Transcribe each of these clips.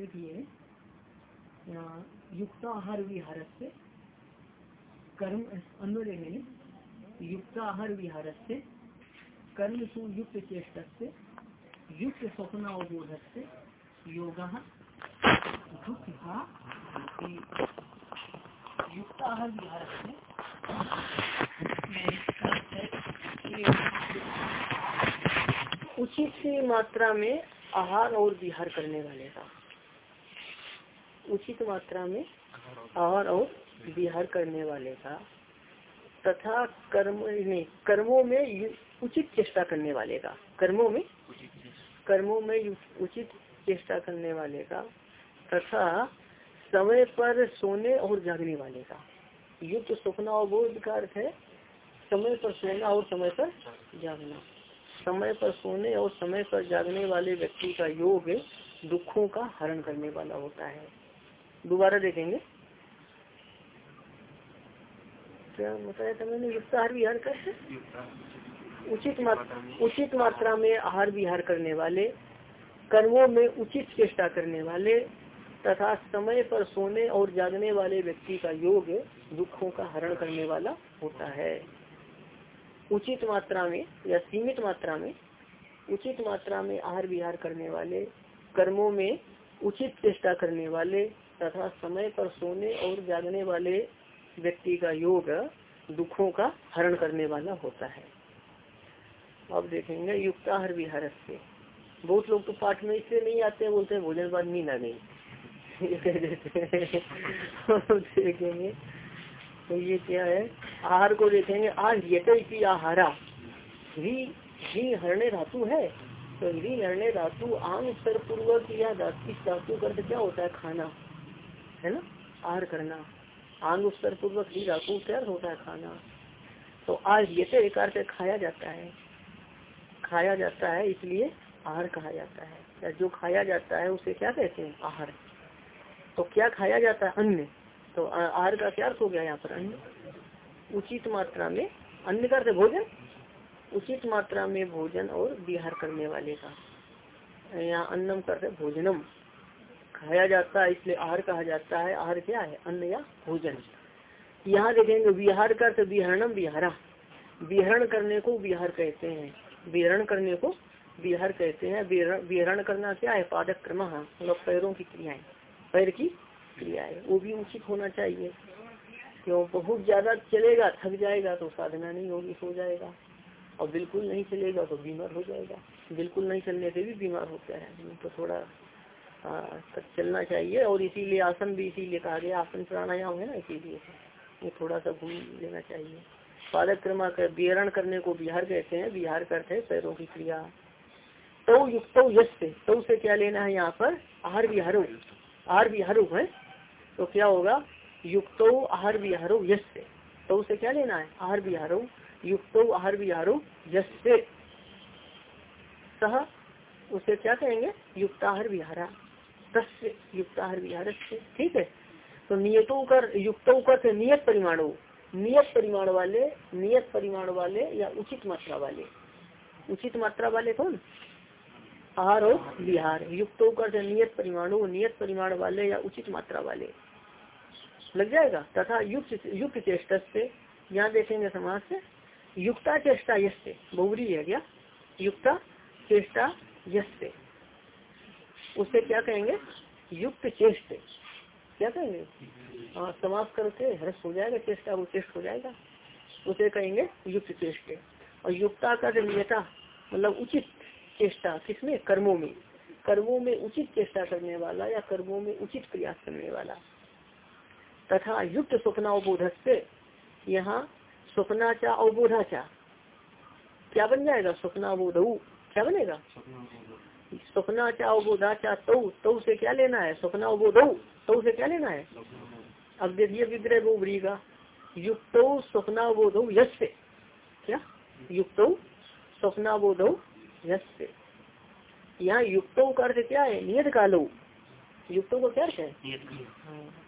देखिए युक्ताहार विहार से कर्म अन्य लेंगे युक्ताहार विहार से कर्म सुयुक्त चेष्ट से युक्त स्वप्न अवबोध से योग युक्ताहार विहार से उचित मात्रा में आहार और विहार करने वाले का उचित मात्रा में आहार और विहार करने वाले का। तथा कर्म नहीं कर्मों में उचित चेष्टा करने वाले का। कर्मों में? कर्मों में उचित चेष्टा करने वाले का। तथा समय पर सोने और जागने वाले का। युक्त और बोध का अर्थ है। समय पर सोना और समय पर जागना। समय पर सोने और समय पर जागने वाले व्यक्ति का योग दुखों का हरण करने वाला होता है। दोबारा देखेंगे। क्या बताया था मैंने? युक्त आहार विहार करते उचित मात्रा उचित मात्रा में आहार विहार करने वाले कर्मों में उचित चेष्टा करने वाले तथा समय पर सोने और जागने वाले व्यक्ति का योग दुखों का हरण करने वाला होता है। उचित मात्रा में या सीमित मात्रा में उचित मात्रा में आहार विहार करने वाले कर्मों में उचित चेष्टा करने वाले तथा समय पर सोने और जागने वाले व्यक्ति का योग दुखों का हरण करने वाला होता है। अब देखेंगे युक्ताहार विहार से। बहुत लोग तो पाठ में इसलिए नहीं आते हैं बोलते हैं, भोजन बाद नींद आ गई। देखेंगे तो ये क्या है? आहार को देखेंगे, आज ये आहारा। ही ही हरणे धातु है। तो ही हरणे धातु आम स्तर पूर्वक या धातु का क्या होता है? खाना। है ना? आहार करना। आंग स्तर पूर्वक ही धातु क्या होता है खाना। तो आज ये एक अर्थ खाया जाता है। खाया जाता है, इसलिए आहार कहा जाता है। या जो खाया जाता है, उसे क्या कहते हैं? आहार। तो क्या खाया जाता है? अन्न। तो आहार का क्या अर्थ हो गया यहाँ पर? अन्न। उचित मात्रा में अन्न का अर्थ भोजन। उचित मात्रा में भोजन और विहार करने वाले का। यहाँ अन्नम करते भोजनम। खाया जाता है, इसलिए आहार कहा जाता है। आहार क्या है? अन्न या भोजन। यहाँ देखेंगे विहार का अर्थ विहरणम विहारा। विहरण करने को विहार कहते हैं। विहरण करने को विहार कहते हैं। विहरण करना क्या है? पादक क्रम मतलब पैरों की क्रियाएँ। पैर की क्रियाएँ। वो भी उचित होना चाहिए। क्यों? बहुत ज़्यादा चलेगा, थक जाएगा तो साधना नहीं होगी, सो जाएगा। और बिल्कुल नहीं चलेगा तो बीमार हो जाएगा। बिल्कुल नहीं चलने से भी बीमार होता है। तो थोड़ा तक चलना चाहिए और इसीलिए आसन भी इसीलिए कहा गया, आसन प्राणायाम है ना इसीलिए। ये थोड़ा सा घूम लेना चाहिए। पादक कर बिहरण करने को बिहार कहते हैं बिहार करते हैं पैरों की क्रिया। तो युक्त यश से तो से क्या लेना है यहाँ पर? आहार विहारो। आहार विहारो है तो क्या होगा? युक्तो आहार विहारो यश से तो उसे क्या लेना है? आहार विहारो। युक्तो आहार विहारो यश से सह, उसे क्या कहेंगे? युक्ताहार विहारा। युक्ताहार विहार से ठीक है? तो नियतों कर, युक्तों कर नियत परिमाणों, नियत परिमाण वाले, नियत परिमाण वाले या उचित मात्रा वाले। उचित मात्रा वाले कौन? आहार और विहार। युक्तों कर नियत परिमाणों, नियत परिमाण वाले या उचित मात्रा वाले। लग जाएगा? तथा युक्त युक्त चेष्ट से यहाँ देखेंगे समाज से। युक्ता चेष्टा यश से बहुरी है क्या? युक्ता चेष्टा यश से उसे क्या कहेंगे? युक्त चेष्ट। क्या कहेंगे? हाँ समाप्त करके हर्ष हो जाएगा, चेष्टा वो चेष्ट हो जाएगा। उसे कहेंगे युक्त चेष्ट। और युक्ता का नियता मतलब उचित चेष्टा किसमें? कर्मों में। कर्मों में उचित चेष्टा करने वाला या कर्मों में उचित प्रयास करने वाला। तथा युक्त स्वप्नावबोधक से यहाँ स्वप्नाचा अवबोधाचा क्या बन जाएगा? स्वप्नावबोध क्या बनेगा? स्वप्नाचा अवबोधाचा तो तो से क्या लेना है? स्वप्नावबोध तो से क्या लेना है? अब देखिए विग्रह गोबरी का युक्त स्वप्नावबोध यश से क्या? युक्त स्वप्नावबोध यश से यहाँ युक्तों का अर्थ क्या है? नियत कालो युक्तों का क्या अर्थ है?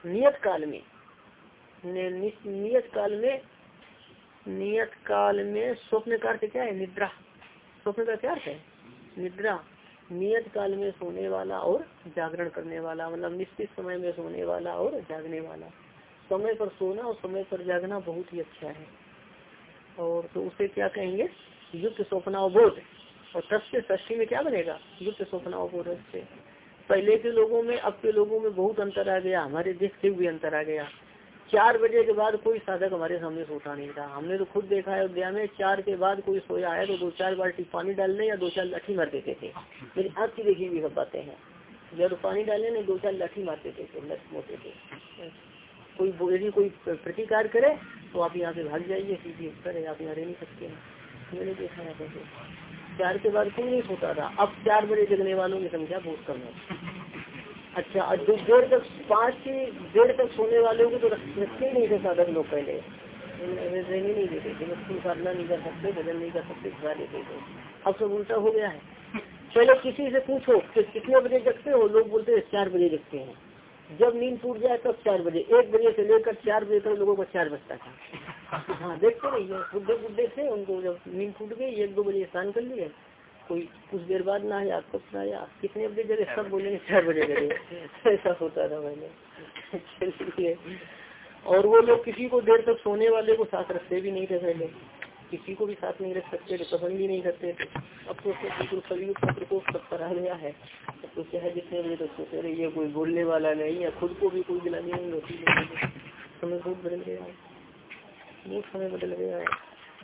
नियत काल में नियत काल में नियत काल में स्वप्न का अर्थ क्या है? निद्रा। स्वप्न का क्या अर्थ है? निद्रा। नियत काल में सोने वाला और जागरण करने वाला मतलब निश्चित समय में सोने वाला और जागने वाला। समय पर सोना और समय पर जागना बहुत ही अच्छा है। और तो उसे क्या कहेंगे? युक्त स्वप्नावबोध और तस्य ष्ठी में क्या बनेगा? युक्त स्वप्नावबोध से पहले के लोगों में, अब के लोगों में बहुत अंतर आ गया। हमारे देखते भी अंतर आ गया। चार बजे के बाद कोई साधक हमारे सामने सोता नहीं था। हमने तो खुद देखा है अयोध्या में चार के बाद कोई सोया है तो दो चार बाल्टी पानी डालने या दो चार लाठी मार देते थे। मेरी आँख की देखी हुई सब बातें हैं। जब पानी डालने ने दो चार लाठी मार देते थे मोटे थे। कोई यदि कोई प्रतिकार करे तो आप यहाँ से भाग जाइए, सीधी उत्तर आप यहाँ रह नहीं सकते हैं। मैंने देखा है चार के बाद कोई नहीं सोता था। अब चार बजे जगने वालों की संख्या बहुत कम है। अच्छा जो देर तक पाँच से देर तक सोने वाले को तो रखते ही नहीं थे साधक लोग पहले। नहीं देते थे बच्चों साधना नहीं कर सकते भजन नहीं कर सकते खिला देते थे। अब सब उल्टा हो गया है। चलो किसी से पूछो कि कितने बजे जगते हो? लोग बोलते हैं चार बजे जगते हैं। जब नींद टूट जाए तब चार बजे। एक बजे से लेकर चार बजे तक लोगों को चार बजता था। हाँ देखते नहीं बुढ़े बुढ़े थे उनको जब नींद टूट गई एक दो बजे स्नान कर लिए। कोई कुछ देर बाद ना आया कब ना आया कितने बजे जगह सब बोलेंगे चार बजे जगह ऐसा होता था मैंने। चलिए। और वो लोग किसी को देर तक सोने वाले को साथ रखते भी नहीं थे पहले। किसी को भी साथ नहीं रख सकते थे पसंद भी नहीं करते। थे अब तो बिल्कुल सभी पत्र को सब करा गया है। अब तो क्या है जितने बजे तक सोते रहिए कोई बोलने वाला नहीं है। खुद को भी कोई दिलानी नहीं होती। समय बहुत बदल गया है। बहुत समय बदल गया है।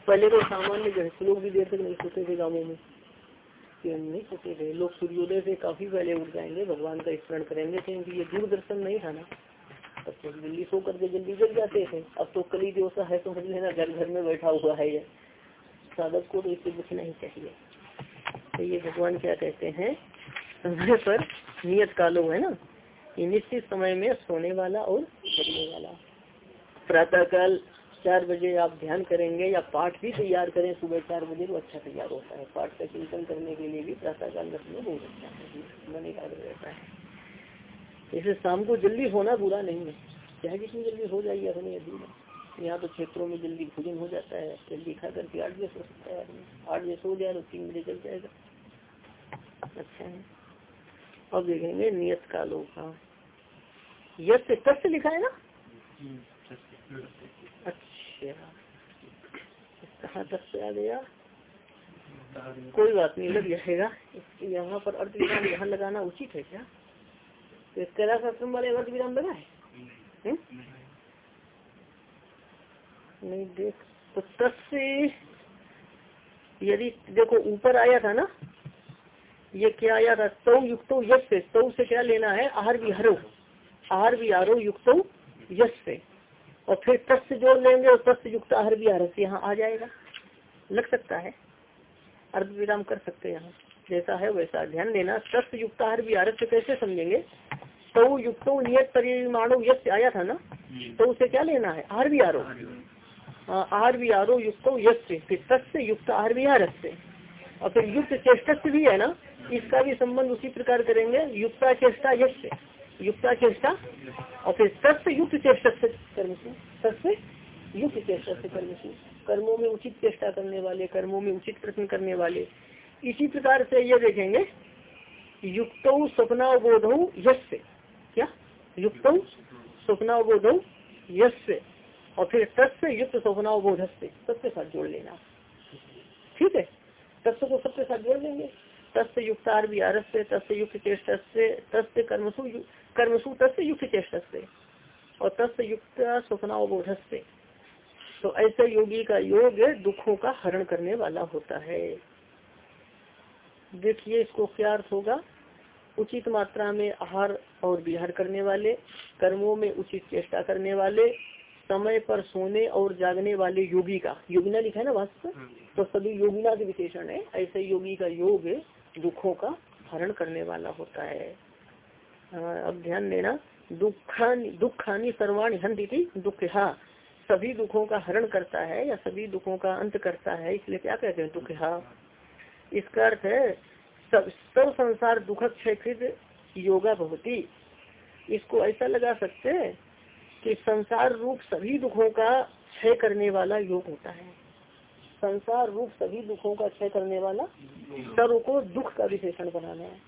पहले तो सामान्य गृहस्थ लोग भी देर तक नहीं सोते थे गाँवों में। नहीं सोते थे लोग सूर्योदय से काफ़ी पहले उठ जाएँगे, भगवान का स्मरण करेंगे क्योंकि ये दूरदर्शन नहीं था ना। तब तो जल्दी सो करके जल्दी जग जाते थे अब तो कली दिवसा है तो समझ लेना घर घर में बैठा हुआ है। ये साधक को तो इसे बचना ही चाहिए। तो ये भगवान क्या कहते हैं? समय पर नियत कालो है ना? निश्चित समय में सोने वाला और जगने वाला। प्रातः काल चार बजे आप ध्यान करेंगे या पाठ भी तैयार करें, सुबह चार बजे तो अच्छा तैयार होता है। पाठ का चिंतन करने के लिए भी प्रातः काल रखना बहुत अच्छा है मन एकाग्र रहता है। इसे शाम को जल्दी होना बुरा नहीं है। चाहे कितनी जल्दी हो जाएगी अपने अधीन यहाँ तो क्षेत्रों में जल्दी भोजन हो जाता है, जल्दी खा करके आठ बजे सो सकता है आदमी। आठ बजे सो जाए तो तीन बजे चल जाएगा। अच्छा है। अब देखेंगे नियत कालों का। यश कष्ट लिखा है ना? कहाँ तक से आ गया कोई बात नहीं लग जाएगा। यहाँ पर अर्थ विराम यहाँ लगाना उचित है क्या? तो कैलाश आश्रम वाले अर्थ विराम लगा है? नहीं देख तो तस्य यदि देखो ऊपर आया था ना ये क्या आया था? तौ युक्तो यश से तौ से क्या लेना है? आहार विहारो। आहार विहारो युक्तो यश से और फिर तस्य जोड़ लेंगे और तस्य युक्त आहार भी आरस यहाँ आ जाएगा। लग सकता है। अर्थ विराम कर सकते यहाँ। जैसा है वैसा ध्यान देना। तस्य युक्त आहार भी आरस कैसे समझेंगे? तो युक्त नियत परिमाणो यश आया था ना? तो उसे क्या लेना है? आहार भी आरो। आहार आरो, युक्त यश फिर तस्य युक्त आहार से और फिर युक्त चेष्ट भी है ना? इसका भी संबंध उसी प्रकार करेंगे। युक्ता चेष्टा यश युक्ता चेष्टा और फिर तत्व युक्त चेष्टा से कर्मसु। तत्व युक्त चेष्टा से कर्मसु। कर्मों में उचित चेष्टा करने वाले, कर्मों में उचित प्रश्न करने वाले। इसी प्रकार से ये देखेंगे, युक्त स्वप्नावबोध यश से क्या? युक्त स्वप्नावबोध यश से और फिर तत्व युक्त स्वप्नावबोध से सबके साथ जोड़ लेना। ठीक है? तत्व को सबके साथ जोड़ लेंगे। तस्य युक्तार विहार से तस्य युक्त चेष्ट से, तस्य कर्मसु कर्मसु तस्य युक्त चेष्ट से और तस्य युक्त स्वप्नावबोध से तो ऐसे योगी का योग दुखों का हरण करने वाला होता है। देखिए इसको क्या अर्थ होगा। उचित मात्रा में आहार और विहार करने वाले कर्मों में उचित चेष्टा करने वाले समय पर सोने और जागने वाले योगी का। योगिना लिखा है ना वास्तव तो सभी योगिना के विशेषण है। ऐसे योगी का योग दुखों का हरण करने वाला होता है। अब ध्यान देना दुखानी दुखानी सर्वाणी हंत थी दुख हा सभी दुखों का हरण करता है या सभी दुखों का अंत करता है इसलिए क्या कहते हैं दुख हा इसका अर्थ है सब सब संसार दुख क्षेत्र योगा भवती। इसको ऐसा लगा सकते हैं कि संसार रूप सभी दुखों का क्षय करने वाला योग होता है। संसार रूप सभी दुखों का क्षय करने वाला सर्व को दुख का विशेषण बनाना है।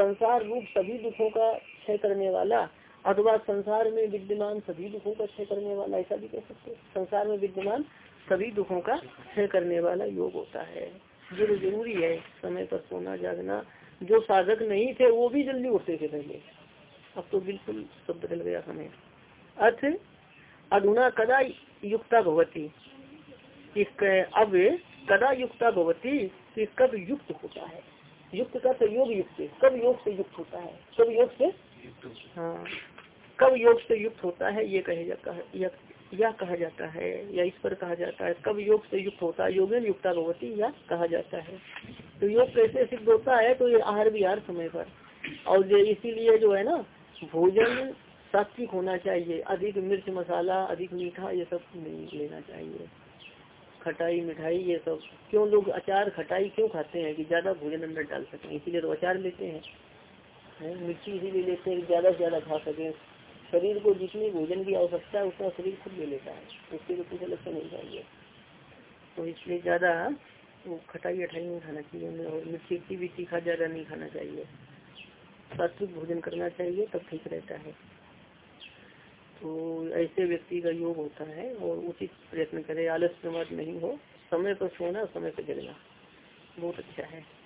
संसार रूप सभी दुखों का क्षय करने वाला, अथवा संसार में विद्यमान सभी दुखों का क्षय करने वाला, ऐसा भी कह सकते संसार में विद्यमान सभी दुखों का क्षय करने वाला योग होता है। तो ज़रूरी है, समय पर सोना जागना, जो साधक नहीं थे, वो भी जल्दी उठते थे पहले। अब तो बिल्कुल सब बदल गया समय अर्थ अधुना कदा युक्ता भवती। अब कदा युक्ता भवती कब युक्त होता है। युक्त का तो योग युक्त। कब योग से युक्त होता है? कब योग से? हाँ। कब योग से युक्त होता है ये कहे जाता है या, या कहा जाता है या इस पर कहा जाता है। कब योग से युक्त होता है योग युक्ता भगवती या कहा जाता है। तो योग कैसे सिद्ध होता है? तो ये आहार विहार समय पर। और इसीलिए जो है ना भोजन सात्विक होना चाहिए। अधिक मिर्च मसाला अधिक मीठा ये सब नहीं लेना चाहिए। खटाई, मिठाई ये सब। क्यों लोग अचार, खटाई क्यों खाते हैं कि ज़्यादा भोजन अंदर डाल सकें? इसीलिए तो अचार लेते हैं। है? मिर्ची इसीलिए लेते हैं कि ज़्यादा से ज़्यादा खा सके। शरीर को जितनी भोजन की आवश्यकता है, उतना शरीर खुद ले लेता है। उसके लिए कुछ अलग से नहीं चाहिए। तो इसलिए ज़्यादा, वो खटाई अठाई नहीं खाना चाहिए और मिर्ची भी तीखा ज़्यादा नहीं खाना चाहिए। सात्विक भोजन करना चाहिए, तब ठीक रहता है। तो ऐसे व्यक्ति का योग होता है और उचित प्रयत्न करे आलस प्रमाद नहीं हो। समय पर सोना, समय पर जगना बहुत अच्छा है।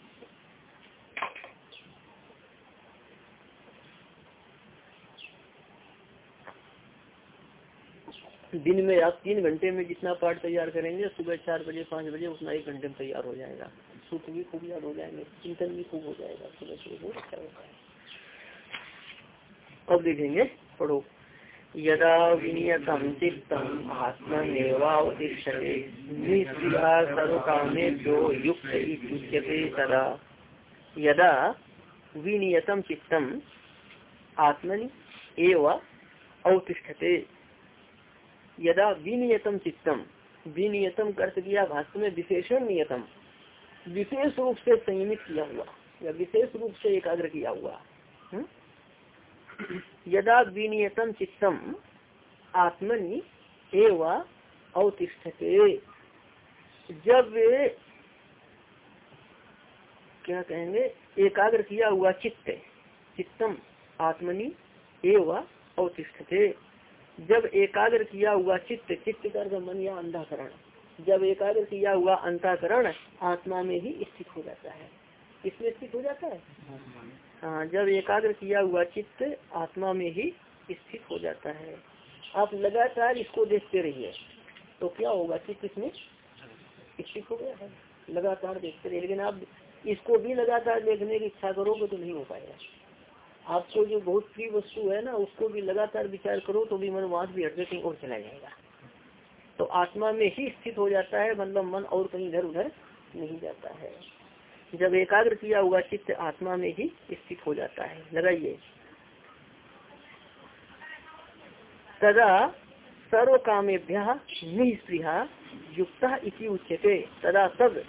दिन में आप तीन घंटे में जितना पाठ तैयार करेंगे, सुबह चार बजे, पाँच बजे, उतना एक घंटे में तैयार हो जाएगा। सूत्र भी खूब याद हो जाएँगे, चिंतन भी खूब हो जाएगा। सुबह सुबह बहुत अच्छा होता है। अब देखेंगे, पढ़ो। यदा विनियतम चित्तम आत्मनिर्वावतिष्ठते सर्वकामेभ्यो युक्त इत्युच्यते तदा यदा विनियतम चित्तम आत्मनि एव अवतिष्ठते। यदा विनियतम चित्तम, विनियतम कर्त किया भाष्य में विशेषण नियतम। विशेष रूप से संयमित किया हुआ, या विशेष रूप से एकाग्र किया हुआ हुँ? यदा विनियतम चित्तम, आत्मनि एवं अवतिष्ठते जब क्या कहेंगे, एकाग्र किया हुआ चित्त चित्तम, आत्मनि एवं अवतिष्ठते जब एकाग्र किया हुआ चित्त चित्त कर मन या अंधाकरण। जब एकाग्र किया हुआ अंताकरण आत्मा में ही स्थित हो जाता है। इसमें स्थित हो जाता है? हाँ जब एकाग्र किया हुआ चित्त आत्मा में ही स्थित हो जाता है। आप लगातार इसको देखते रहिए। तो क्या होगा चित्त इसमें स्थित हो गया है। लगातार देखते रहिए। लेकिन आप इसको भी लगातार देखने की इच्छा करोगे तो नहीं हो पाएगा। आपको जो बहुत प्रिय वस्तु है ना, उसको भी लगातार विचार करो तो भी मन वहाँ भी हटके कहीं और चला जाएगा। तो आत्मा में ही स्थित हो जाता है मतलब मन और कहीं इधर उधर नहीं जाता है। जब एकाग्र किया हुआ चित्त आत्मा में ही स्थित हो जाता है। लगाइए। तदा सर्व कामेभ्य निस्पृहा युक्ता इति उच्यते। तदा तब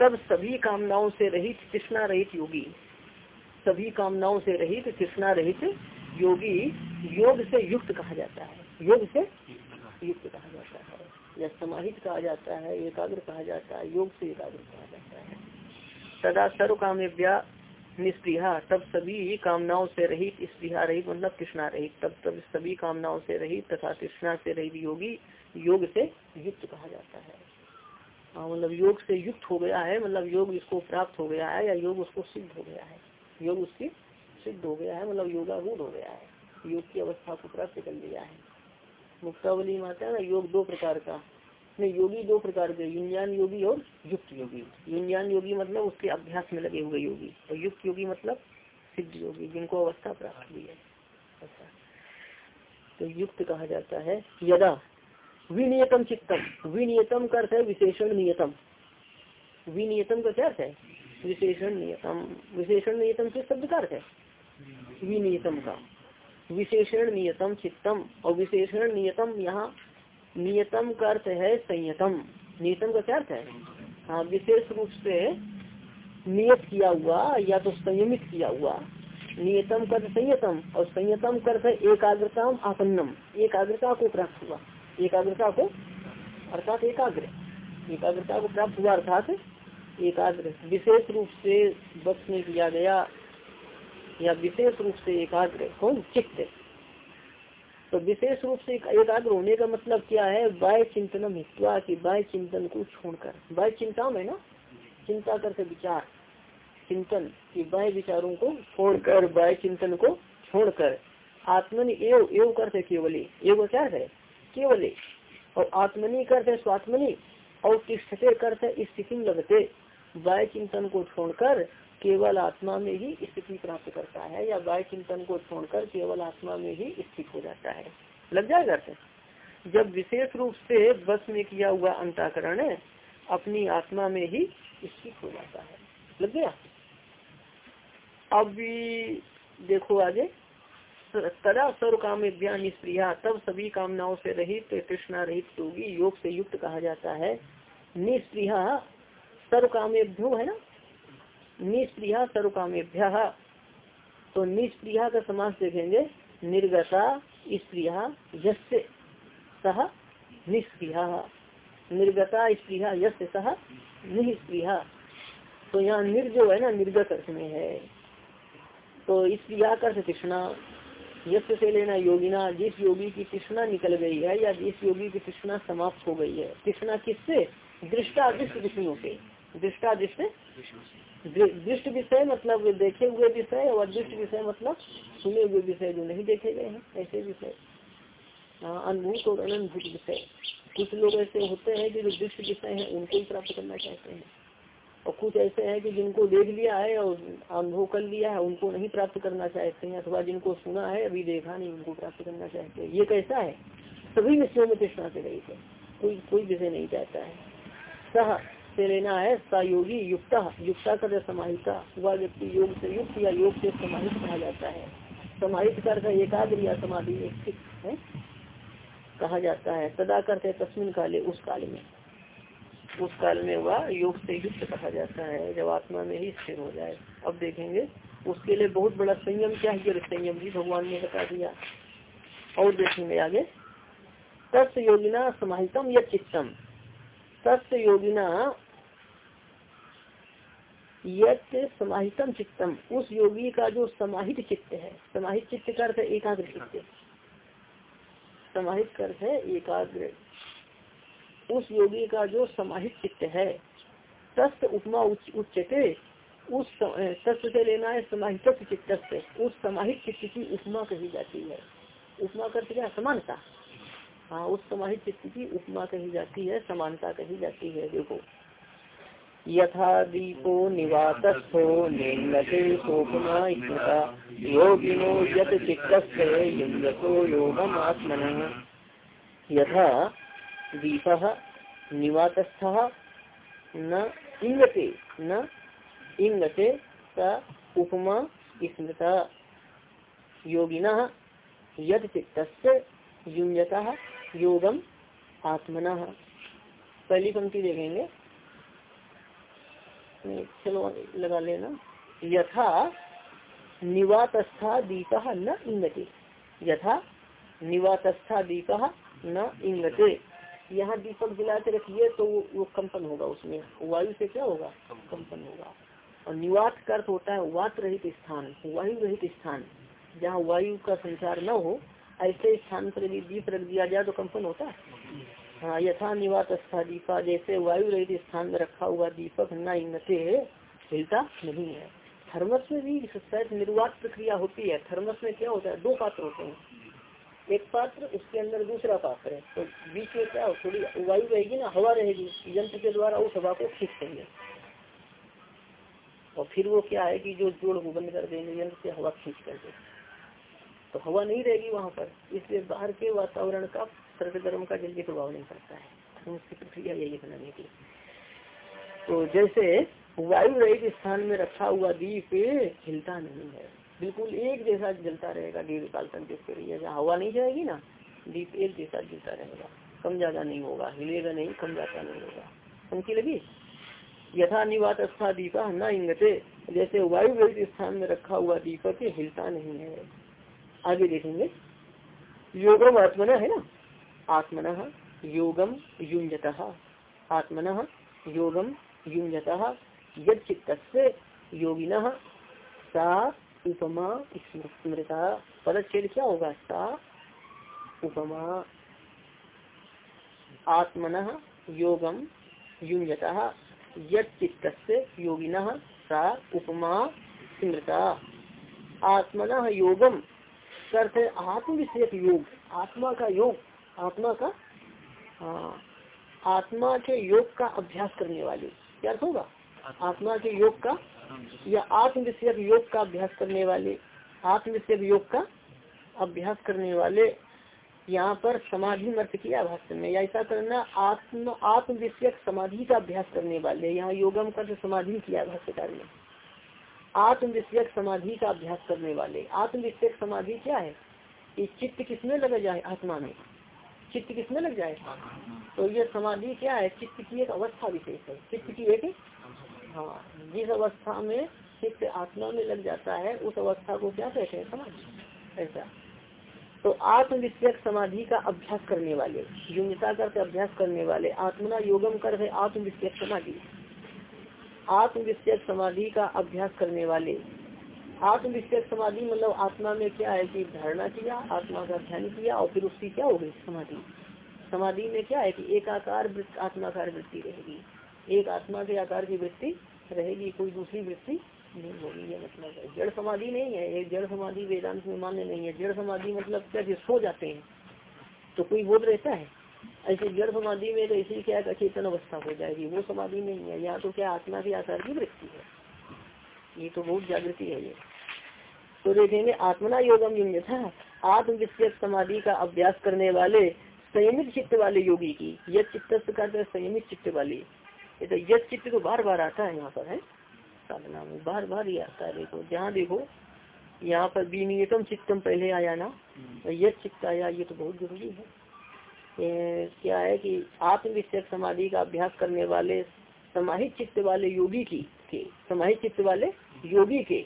तब सभी कामनाओं से रहित कृष्णा रहित योगी, सभी कामनाओं से रहित कृष्णा रहित योगी योग से युक्त कहा जाता है। योग से युक्त कहा जाता है। या समाहित कहा जाता है, एकाग्र कहा जाता है, योग से एकाग्र कहा जाता है। तदा सर्व कामेव्या निष्प्रिया तब सभी कामनाओं से रहित स्प्रिया रहित मतलब कृष्णा रहित। तब तब सभी कामनाओं से रहित तथा कृष्णा से रहित योगी, योग से युक्त कहा जाता है। हाँ मतलब योग से युक्त हो गया है मतलब योग इसको प्राप्त हो गया है या योग उसको सिद्ध हो गया है। योग उसकी सिद्ध हो गया है मतलब योगारूढ़ हो गया है। योग की अवस्था को प्राप्त कर लिया है। मुक्तावली माता है ना, योग दो प्रकार का। इसमें योगी दो प्रकार के युंजान योगी और युक्त योगी। युंजान योगी मतलब उसके अभ्यास में लगे हुए योगी और युक्त योगी मतलब सिद्ध योगी, जिनको अवस्था प्राप्त हुई है। ऐसा तो युक्त कहा जाता है, यदा। विनियतम चित्तम। विनियतम का अर्थ है विशेषण नियतम। विनियतम का क्या अर्थ है? विशेषण नियतम। विशेषण नियतम किस शब्द का अर्थ है? विनियतम का। विशेषण नियतम चित्तम और विशेषण नियतम यहाँ नियतम का अर्थ है संयतम। नियतम का क्या अर्थ है? हाँ विशेष रूप से नियत किया हुआ या तो संयमित किया हुआ। नियतम कर संयतम और संयतम कर एकाग्रता आसन्नम। एकाग्रता को प्राप्त हुआ। एकाग्रता को, अर्थात एकाग्र। एकाग्रता को प्राप्त हुआ अर्थात एकाग्र। विशेष रूप से बस में किया गया या विशेष रूप से एकाग्र। कौन? चित्त। तो विशेष रूप से एकाग्र होने का मतलब क्या है? वाय चिंतन हित्वा की वाय चिंतन को छोड़कर। वाय चिंता में ना? चिंता करके विचार। चिंतन की वाय विचारों को छोड़कर वाय चिंतन को छोड़कर। आत्मनि एव एव करते केवली। एव क्या है? केवली। और आत्मनि करते स्वात्मनि, और तिष्ठते करते स्थिति लगते। वाय चिंतन को छोड़कर केवल आत्मा में ही स्थिति प्राप्त करता है या वाय चिंतन को छोड़कर केवल आत्मा में ही स्थित हो जाता है। लग जाएगा अर्थ जब विशेष रूप से बस में किया हुआ अंताकरण अपनी आत्मा में ही स्थित हो जाता है। लग गया? अब देखो आगे। तदा सर्व काम निष्प्रिया, तब सभी कामनाओं से रहित कृष्णा रहित योगी से युक्त कहा जाता है। निष्प्रिया सर्व कामेभ्यो है ना? निष्प्रिया सर्व कामेभ्य तो निष्प्रिया का समास देखेंगे। निर्गता स्प्रिया, यस्य सह निष्प्रिया निर्गता स्प्रिया, यस्य सह निष्प्रिया तो यहाँ निर जो है ना, निर्गत अर्थ में है। तो स्प्रिया कर कृष्णा यश से लेना योगिना, जिस योगी की कृष्णा निकल गई है या जिस योगी की कृष्णा समाप्त हो गई है। कृष्णा किससे? दृष्टा दृष्ट विष्णु से। दृष्टा दृष्ट विषय मतलब देखे हुए विषय और दृष्ट विषय मतलब सुने हुए विषय जो नहीं देखे गए हैं, ऐसे विषय। हाँ अनुभूत और अनुभूत विषय। कुछ लोग ऐसे होते हैं जो दृष्ट विषय है, उनको ही प्राप्त करना चाहते हैं। और कुछ ऐसे हैं कि जिनको देख लिया है और अनुभव कर लिया है, उनको नहीं प्राप्त करना चाहते हैं, अथवा जिनको सुना है, अभी देखा नहीं, उनको प्राप्त करना चाहते हैं। ये कैसा है? सभी विषयों में कृष्णा से रही है। कोई कोई विषय नहीं चाहता है। सह से लेना है सहयोगी युक्ता युक्ता कर समाहिता, वह व्यक्ति योग से युक्त या योग से समाहित कहा जाता है। समाहित कर एकाग्र या समाधि है, कहा जाता है। सदा करते तस्मिन काले, उस काल में। उस काल में वह योग से युक्त कहा जाता है, जब आत्मा में ही स्थिर हो जाए। अब देखेंगे, उसके लिए बहुत बड़ा संयम क्या है संयम भी भगवान ने बता दिया। और देखेंगे आगे। तत्व योगिना समाहितम या चित्तम तत्व योगिना समाहितम चित्तम। उस योगी का जो समाहित चित्त है, समाहित चित्त का अर्थ एकाग्र चित्त। समाहित कर है एकाग्र। उस योगी का जो समाहित चित्त है, तस्त उपमा उच्चते, उस तत्व से लेना है समाहित चित्त से उस समाहित चित्त की उपमा कही जाती है। उपमा करते क्या? समानता। हाँ उस समाहित चित्त की उपमा कही जाती है, समानता कही जाती है, देखो। यथा दीपो निवातस्थो निन्नते सोपमा योगिनो यत चित्तस्थ युंजतो योगम आत्मन यथा दीप निवातस्थ, न इंगते न इंगते स उपमा स्मृता योगिना यद चित्तस्य युंजता योगम आत्मना। पहली पंक्ति देखेंगे। चलो लगा लेना। यथा निवातस्था दीप न इंगते। यथा निवातस्था दीप न इंगते। यहाँ दीपक जला के रखिए तो वो, कंपन होगा उसमें। वायु से क्या होगा? कंपन होगा। और निवात का अर्थ होता है वात रहित स्थान वायु रहित स्थान। जहाँ वायु का संचार न हो ऐसे स्थान पर यदि दीप रख दिया जाए तो कंपन होता है? हाँ यथा निवात स्था दीपा जैसे वायु रहित स्थान में रखा हुआ दीपक न इंगते हिलता नहीं है। थर्मस में भी निर्वात प्रक्रिया होती है। थर्मस में क्या होता है? दो पात्र होते हैं। एक पात्र, उसके अंदर दूसरा पात्र है। तो बीच में क्या, थोड़ी वायु रहेगी ना, हवा रहेगी, यंत्र के द्वारा उस हवा को खींच देंगे। और फिर वो क्या है कि जो जोड़ को बंद कर देंगे, यंत्र से हवा खींच कर देंगे। तो हवा नहीं रहेगी वहाँ पर। इसलिए बाहर के वातावरण का सर्द गर्म का जल्दी प्रभाव नहीं पड़ता है। उसकी प्रक्रिया यही बनाने की तो जैसे वायु रहित स्थान में रखा हुआ दीप हिलता नहीं है। बिल्कुल एक जैसा जलता रहेगा दीर्घ काल तक हवा नहीं जाएगी ना, दीप एक जैसा जलता रहेगा। कम ज़्यादा नहीं होगा, हिलेगा नहीं, कम ज़्यादा नहीं होगा। उनकी लगी? यथा निवात स्था दीपा न इंगते। जैसे वायु रहित स्थान में रखा हुआ दीपक हिलता नहीं है। आगे देखेंगे। योगम आत्मना है ना? आत्मना योगम युंजत आत्मन योगम युंजत यद योगिन सा उपमा स्मृता पदच्छेद क्या होगा? सा उपमा। आत्मन योगम युंजत यद योगिन सा उपमा स्मृता। आत्मन योगम करते आत्म विषयक योग। आत्मा का योग। आत्मा का हाँ आत्मा के योग का अभ्यास करने वाले। क्या अर्थ होगा? आत्मा। के योग का या आत्म विषयक योग का अभ्यास करने वाले आत्म विषयक योग का अभ्यास करने वाले यहाँ पर समाधि अर्थ किया भाषण में। या ऐसा करना आत्म आत्म विषयक समाधि का अभ्यास करने वाले। यहाँ योगम कर समाधि किया भाष्यकार ने आत्म विषयक समाधि का अभ्यास करने वाले। आत्म विषयक समाधि क्या है? कि चित्त किसमें लग जाए? आत्मा में। चित्त किसमें लग जाए? तो ये समाधि क्या है? चित्त की एक अवस्था विशेष है। चित्त की एक हाँ जिस अवस्था में चित्त आत्मा में लग जाता है उस अवस्था को क्या कहते हैं? समाधि। ऐसा। तो आत्म विषयक समाधि का अभ्यास करने वाले युगता करके अभ्यास करने वाले आत्मना योगम कर आत्म विषयक समाधि। आत्म विषयक समाधि का अभ्यास करने वाले आत्म विषयक समाधि मतलब आत्मा में क्या है कि धारणा किया, आत्मा का ध्यान किया और फिर उसकी क्या होगी समाधि। समाधि में क्या है कि एक आकार आत्माकार वृत्ति रहेगी। एक आत्मा के आकार की वृत्ति रहेगी, कोई दूसरी वृत्ति नहीं होगी। ये मतलब है। जड़ समाधि नहीं है एक जड़ समाधि वेदांत में मान्य नहीं है। जड़ समाधि मतलब क्या? सो जाते हैं। तो कोई बोध रहता है? ऐसे जड़ समाधि में तो इसी क्या अचेतन अवस्था हो जाएगी। वो समाधि नहीं है। यहाँ तो क्या आत्मा के आकार की वृत्ति है? ये तो बहुत जागृति है ये। तो देखेंगे आत्मना योगम युग था आत्म विषय समाधि का अभ्यास करने वाले संयमित चित्त वाले योगी की यह चित्त का संयमित चित्त वाली। ये तो यह चित्त तो बार बार आता है यहाँ पर है? साधना में बार बार ही आता है। देखो जहाँ देखो यहाँ पर विनियतम चित्तम पहले आया ना तो यह चित्त आया ये तो बहुत ज़रूरी है। क्या है कि आत्म समाधि का अभ्यास करने वाले समाहित चित्त वाले योगी की के समाहित चित्त वाले योगी के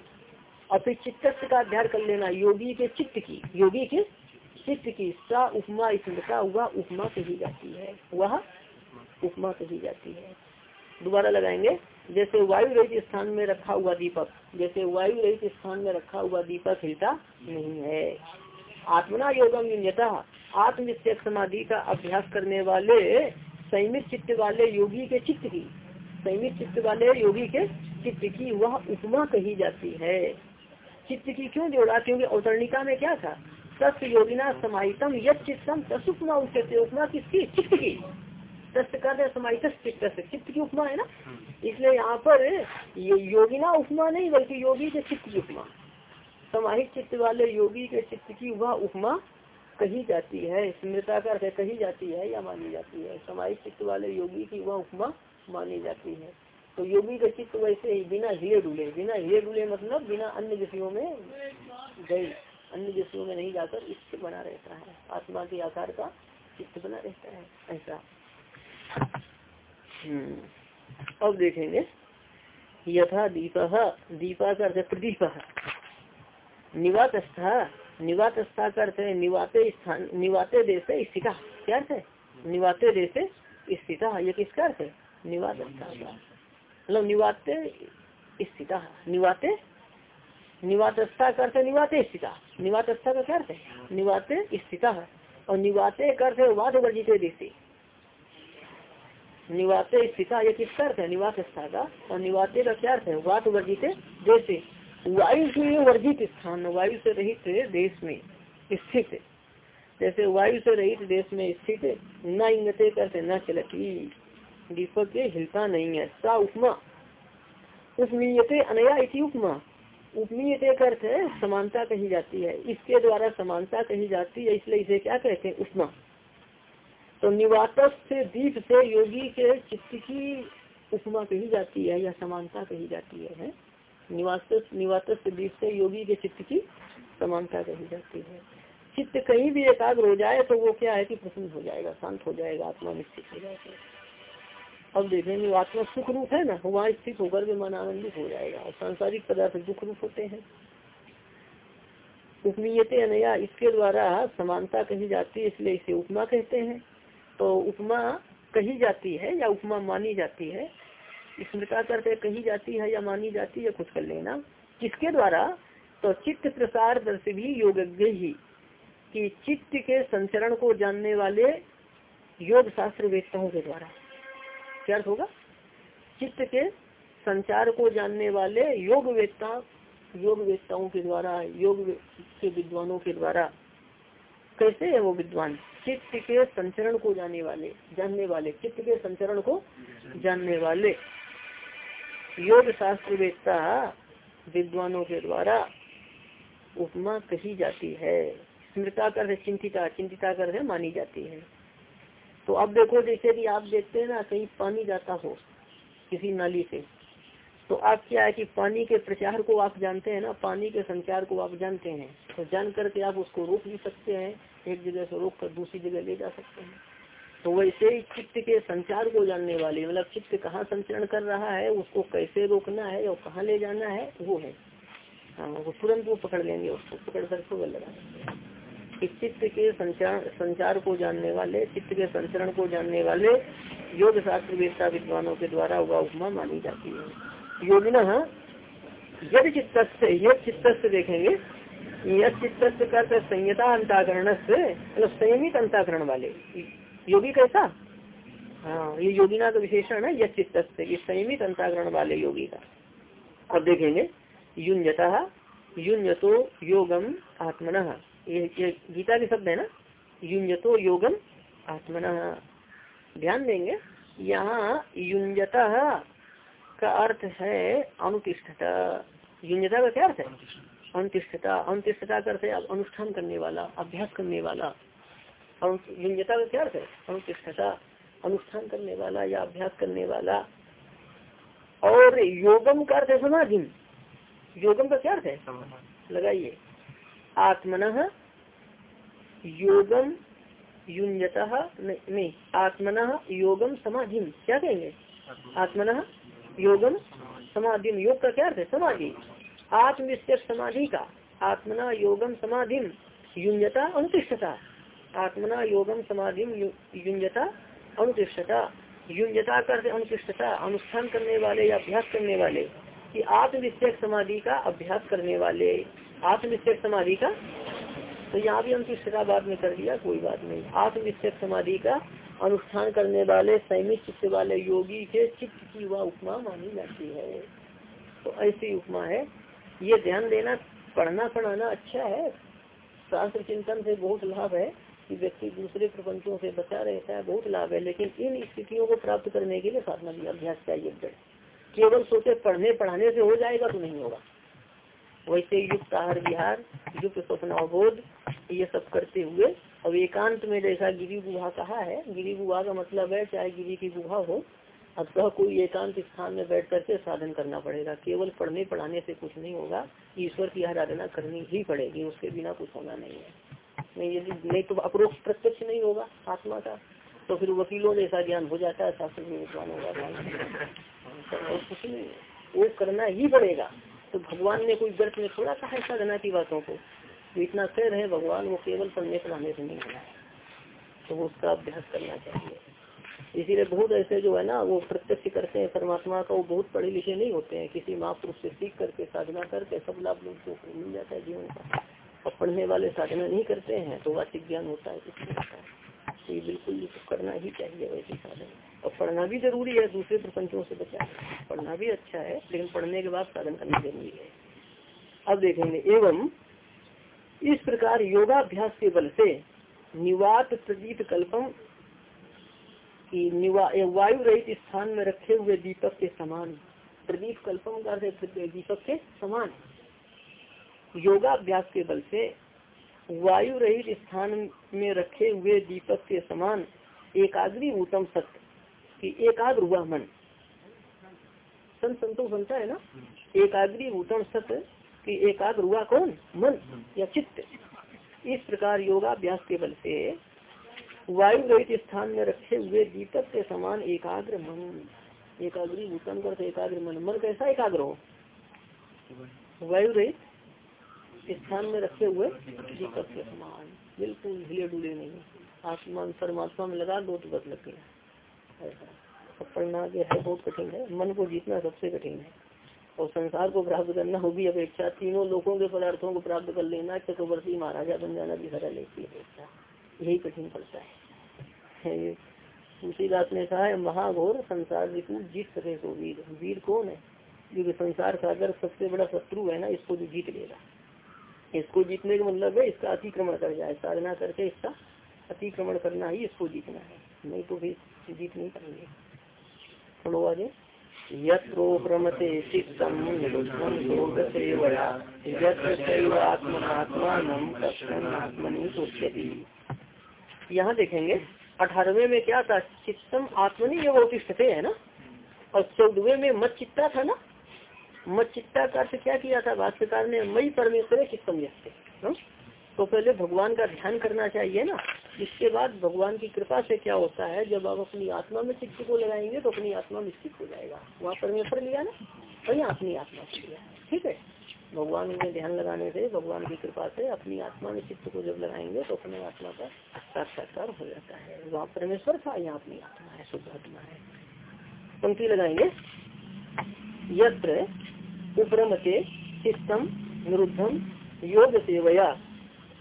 फिर चित्त का अध्ययन कर लेना, योगी के चित्त की, योगी के चित्त की सा उपमा स्मृता हुआ, उपमा कही जाती है, वह उपमा कही जाती है। दोबारा लगाएँगे, जैसे वायु रहित स्थान में रखा हुआ दीपक, जैसे वायु रहित स्थान में रखा हुआ दीपक हिलता नहीं है। आत्मना योगम युता आत्मविषयक समाधि का अभ्यास करने वाले, संयमित चित्त वाले योगी के चित्त की, संयमित चित्त वाले योगी के चित्त की, वह उपमा कही जाती है। चित्त की क्यों जोड़ा? क्योंकि अवतरणिका में क्या था? सत्य योगिना समाहितम चित्तम तसुपमा उच्चते उपमा किसकी? चित्त की। सत्य का समाहित चित्त से चित्त की उपमा है ना? इसलिए यहाँ पर ये योगिना उपमा नहीं बल्कि योगी के चित्त की उपमा। समाहित चित्त वाले योगी के चित्त की वह उपमा कही जाती है। स्मृता कर कही जाती है या मानी जाती है। समाहित चित्त वाले योगी की वह उपमा मानी जाती है। तो योगी का चित्त वैसे ही बिना हिले डुले, बिना हिले डुले मतलब बिना अन्य विषयों में गए, अन्य विषयों में नहीं जाकर इष्ट बना रहता है, आत्मा के आकार का चित्त बना रहता है, ऐसा। हम्म। अब देखेंगे। यथा दीप, दीपा का अर्थ प्रदीप। निवातस्था निवातस्था करते हैं निवाते स्थान, निवाते देश स्थित। क्या अर्थ है? निवाते देश स्थित ये किसका अर्थ है? निवातस्था का। मतलब निवाते, स्थित। निवाते? निवातस्था करते, निवाते, स्थित। निवातस्था का क्या अर्थ है? निवाते, स्थित। और निवाते करते वाद वर्जित देश निवाते, स्थित, ये किसका अर्थ है? निवास स्था का। और निवाते का क्या अर्थ है? वाद वर्जित देश वायु से वर्जित स्थान, वायु से रहित देश में स्थित। जैसे वायु से रहित देश में स्थित, न इंगते करते, न चलती। दीपक के हिलता नहीं है। सा उपमा। उपमीयते अनया इति उपमा। उपमीयते करते समानता कही जाती है। इसके द्वारा समानता कही जाती है इसलिए इसे क्या कहते हैं? उपमा। तो निवात से दीप से योगी के चित्त की उपमा कही जाती है या समानता कही जाती है, है? निवास निवास दीप से योगी के चित्त की समानता कही जाती है। चित्त कहीं भी एकाग्र हो जाए तो वो क्या है कि प्रसन्न हो जाएगा शांत हो जाएगा आत्मा निश्चित हो जाएगा। अब देखेंगे आत्मा सुख रूप है ना? वहाँ स्थित होकर के मन आनंदित हो जाएगा। और सांसारिक पदार्थ दुख रूप होते हैं। उपनीयते अनया, इसके द्वारा समानता कही जाती है, इसलिए इसे उपमा कहते हैं। तो उपमा कही जाती है या उपमा मानी जाती है? स्मृता करते कही जाती है या मानी जाती है कुछ कर लेना। किसके द्वारा? तो चित्त प्रसार दर्श भी योगज्ञ ही, कि चित्त के संचरण को जानने वाले योग शास्त्र वेदताओं के द्वारा। क्या अर्थ होगा? चित्त के संचार को जानने वाले योग वेदता योग वेदताओं के द्वारा, योग के विद्वानों के द्वारा, कैसे है वो विद्वान? चित्त के संचरण को जानने वाले जानने वाले, चित्त के संचरण को जानने वाले। योग शास्त्र वेदता विद्वानों के द्वारा उपमा कही जाती है। स्मृता कर चिंतिता चिंतिता कर मानी जाती है। तो अब देखो जैसे कि आप देखते हैं ना, कहीं पानी जाता हो, किसी नाली से तो आप क्या है कि पानी के प्रचार को आप जानते हैं ना, पानी के संचार को आप जानते हैं तो जान करके आप उसको रोक भी सकते हैं, एक जगह से रोक कर दूसरी जगह ले जा सकते हैं। तो वैसे ही चित्त के संचार को जानने वाले मतलब चित्त कहाँ संचरण कर रहा है, उसको कैसे रोकना है और कहाँ ले जाना है, वो है। हाँ वो तुरंत वो पकड़ लेंगे, उसको पकड़ कर को लगाएँगे चित्त के संचार संचार को जानने वाले चित्त के संचरण को जानने वाले योग शास्त्र वेदता विद्वानों के द्वारा वह उपमा मानी जाती है। योगिना यद चित्त यद चित्त देखेंगे यद चित्त का संयता अंताकरण से मतलब संयमित अंताकरण वाले। योगी कैसा? हाँ ये योगिना का विशेषण है यद चित्त संयमित अंताकरण वाले योगी का। अब देखेंगे युंजता युंजतो योगम आत्मन। ये, ये गीता के शब्द है ना? युंजतो योगम। आत्मन ध्यान देंगे। यहाँ युंजता का अर्थ है अनुतिष्ठता। युंजता का क्या अर्थ है? अनुतिष्ठता। अनुतिष्ठता। का अर्थ है अनुष्ठान करने वाला अभ्यास करने वाला। युंजता का क्या अर्थ है? अनुतिष्ठता। अनुष्ठान करने वाला या अभ्यास करने वाला। और योगम का अर्थ है समाधि। योगम का क्या अर्थ है? लगाइए। आत्मन योगम युंजत नहीं, आत्मन योगम समाधि, क्या कहेंगे? आत्मन योगम समाधि, योग का क्या अर्थ है? समाधि। आत्मविश्व समाधि का। आत्मना योगम समाधि युंजता अनुतिष्ठता। आत्मना योगम समाधि युंजता अनुतिष्ठता। युंजता कर अनुतिष्ठता, अनुष्ठान करने वाले या अभ्यास करने वाले। कि आत्मविषयक समाधि का अभ्यास करने वाले। आत्मविषयक समाधि का? तो यहाँ भी अनुतिष्ठता बाद में कर दिया कोई बात नहीं। आत्मविषयक समाधि का अनुष्ठान करने वाले सैमिक चित्त वाले योगी के चित्त की वह उपमा मानी जाती है। तो ऐसी उपमा है। ये ध्यान देना, पढ़ना पढ़ाना अच्छा है। शास्त्र चिंतन से बहुत लाभ है कि व्यक्ति दूसरे प्रपंचों से बचा रहता है, बहुत लाभ है। लेकिन इन स्थितियों को प्राप्त करने के लिए साधना भी अभ्यास चाहिए। केवल सोचे पढ़ने पढ़ाने से हो जाएगा तो नहीं होगा। वैसे युक्त आहार विहार, युक्त स्वप्नावबोध ये सब करते हुए, अब एकांत में जैसा गिरी गुहा कहा है, गिरी गुहा का मतलब है चाहे गिरी की गुहा हो अतः कोई एकांत स्थान में बैठ करके साधन करना पड़ेगा। केवल पढ़ने पढ़ाने से कुछ नहीं होगा, ईश्वर की आराधना करनी ही पड़ेगी, उसके बिना कुछ होना नहीं है। नहीं, यदि नहीं तो अप्रोक्ष प्रत्यक्ष नहीं होगा आत्मा का तो फिर वकीलों जैसा ज्ञान हो जाता है, शास्त्र में विद्वान होगा और कुछ नहीं वो करना ही पड़ेगा। तो भगवान ने कोई व्यर्थ में थोड़ा कहा साधना की बातों को। जो इतना कह रहे भगवान, वो केवल पढ़ने पढ़ाने से नहीं होगा तो वो उसका अभ्यास करना चाहिए। इसीलिए बहुत ऐसे जो है ना, वो प्रत्यक्ष करते हैं, परमात्मा का वो बहुत पढ़े लिखे नहीं होते हैं। किसी महापुरुष से सीख करके, साधना करके, सब लाभ लोग को मिल जाता है जीवन का। और पढ़ने वाले साधना नहीं करते हैं तो वाचिक ज्ञान होता है, कुछ नहीं होता है। तो ये बिल्कुल करना ही चाहिए वैसे साधन। और पढ़ना भी ज़रूरी है, दूसरे प्रपंचों से बचा। पढ़ना भी अच्छा है, लेकिन पढ़ने के बाद साधन करना ज़रूरी है। अब देखेंगे, एवं इस प्रकार योगाभ्यास के बल से निवात प्रदीप कल्पम की वायु रहित स्थान में रखे हुए दीपक के समान, प्रदीप कल्पम का दीपक के समान। योगाभ्यास के बल से वायु रहित स्थान में रखे हुए दीपक के समान, एकाग्री उत्तम सत्य। कि एकाग्र हुआ मन। संत संतों बनता है ना? एकाग्री भूतम सत्य कि एकाग्र हुआ कौन? मन या चित्त। इस प्रकार योगाभ्यास के बल से वायु रहित स्थान में रखे हुए दीपक के समान एकाग्र मन, एकाग्री भूतम कर एकाग्र मन। मन कैसा एकाग्र हो? वायु रहित स्थान में रखे हुए दीपक के समान। बिल्कुल हिले डुले नहीं आसमान परमात्मा में लगा दो तो बस लग गया ऐसा पढ़ना ये है, बहुत कठिन है। मन को जीतना सबसे कठिन है। और संसार को प्राप्त करना होगी अपेक्षा। तीनों लोगों के पदार्थों को प्राप्त कर लेना, चक्रवर्ती महाराजा बन जाना भी सरल एक अपेक्षा। यही कठिन पड़ता है। तुलसीदास ने कहा है, महाघोर संसार ऋतु जीत सके तो वीर। वीर कौन है? क्योंकि संसार का अगर सबसे बड़ा शत्रु है ना, इसको जो जीत लेगा। इसको जीतने का मतलब है, इसका अतिक्रमण कर जाए। साधना करके इसका अतिक्रमण करना ही इसको जीतना है। नहीं तो फिर नहीं करेंगे आगे यत्रोप्रमते चित्तम यहाँ देखेंगे अठारवे में क्या था? चित्तम आत्मनि ये अवतिष्ठते है ना? और चौदवे में मत चित्ता था ना? मत चित्ता का अर्थ क्या किया था? भाष्यकार ने मई परमेश्वर चित्तम यस्ते हाँ? तो पहले भगवान का ध्यान करना चाहिए ना। इसके बाद भगवान की कृपा से क्या होता है, जब आप अपनी आत्मा में चित्त को लगाएँगे तो अपनी आत्मा में स्थित हो जाएगा। वहाँ परमेश्वर लिया ना और यहाँ अपनी आत्मा से लिया। ठीक है? भगवान में ध्यान लगाने से, भगवान की कृपा से अपनी आत्मा में चित्त को जब लगाएँगे तो अपने आत्मा का साक्षात्कार हो जाता है। वहाँ परमेश्वर था, यहाँ अपनी आत्मा है, शुद्ध आत्मा है। पंक्ति लगाएँगे। यत्र उपरमते चित्तम निरुद्धम योग सेवया।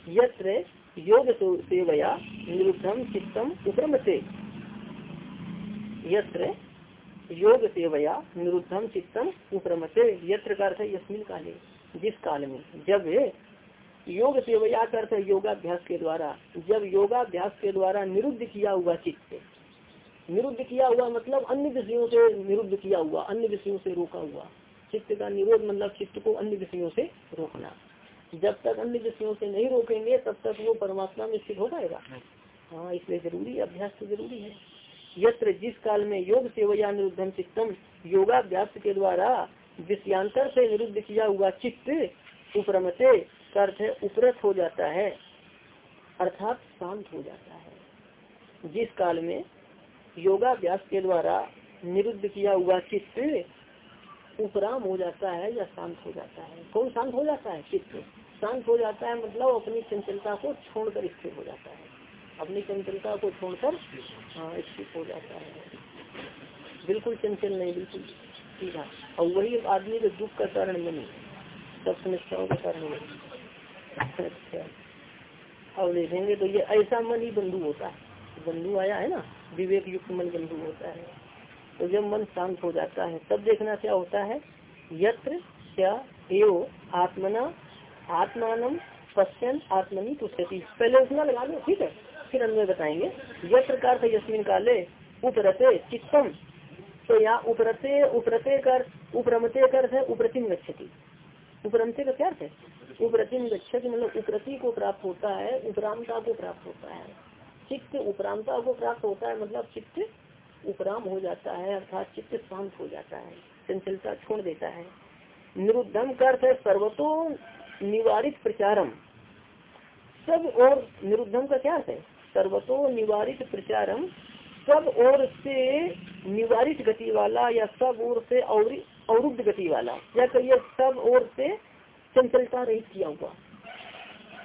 यत्र योग सेवया निरुद्धम चित्तम उपरमते। यत्र योग सेवया निरुद्धम चित्तम उपरमते। यत्र का अर्थ यस्मिन काले, जिस काल में। जब योग सेवया का अर्थ है योगाभ्यास के द्वारा। जब योगाभ्यास के द्वारा निरुद्ध किया हुआ चित्त, निरुद्ध किया हुआ मतलब अन्य विषयों से निरुद्ध किया हुआ, अन्य विषयों से रोका हुआ। चित्त का निरोध मतलब चित्त को अन्य विषयों से रोकना। जब तक अन्य विषयों से नहीं रोकेंगे, तब तक वो परमात्मा में स्थित हो पाएगा हाँ इसलिए ज़रूरी, अभ्यास तो ज़रूरी है। यत्र जिस काल में योग सेवया निरुद्धम चित्तम, योगाभ्यास के द्वारा विषयांतर से निरुद्ध किया हुआ चित्त उपरमते अर्थ है उपरत हो जाता है, अर्थात शांत हो जाता है। जिस काल में योगाभ्यास के द्वारा निरुद्ध किया हुआ चित्त उपराम हो जाता है या शांत हो जाता है? कौन शांत हो जाता है? चित्त। शांत हो जाता है मतलब अपनी चंचलता को छोड़कर स्थिर हो जाता है। अपनी चंचलता को छोड़कर हाँ स्थित हो जाता है। बिल्कुल चंचल नहीं, बिल्कुल ठीक है और वही आदमी के दुख का कारण नहीं सब समस्याओं का कारण नहीं अच्छा। अब देखेंगे तो ये ऐसा मन ही बंधु होता है। बंधु आया है ना, विवेक युक्त मन बंधु होता है। तो जब मन शांत हो जाता है, तब देखना क्या होता है? यत्र क्या एव आत्मना आत्मान पश्चन आत्मनी तुष्टि पहले उसमें लगा लो ठीक है? फिर अन्य बताएँगे। यह प्रकार से यशमिन काले, उपरते चित्तम। तो यहाँ उपरते उपरते कर, उपरमते कर है उपरतिम गच्छति। उपरमते का क्या है? उपरतिम गच्छति मतलब उपरति को प्राप्त होता है, उपरामता को प्राप्त होता है। चित्त उपरामता को प्राप्त होता है मतलब चित्त उपराम हो जाता है, अर्थात चित्त शांत हो जाता है, चंचलता छोड़ देता है। निरुद्धम का अर्थ है सर्वतो निवारित प्रचारम। सब और निरुद्धम का क्या है? सर्वतो निवारित प्रचारम, सब ओर से निवारित गति वाला या सब ओर से अवरुद्ध गति वाला। या कहिए, सब ओर से चंचलता रहित किया हुआ।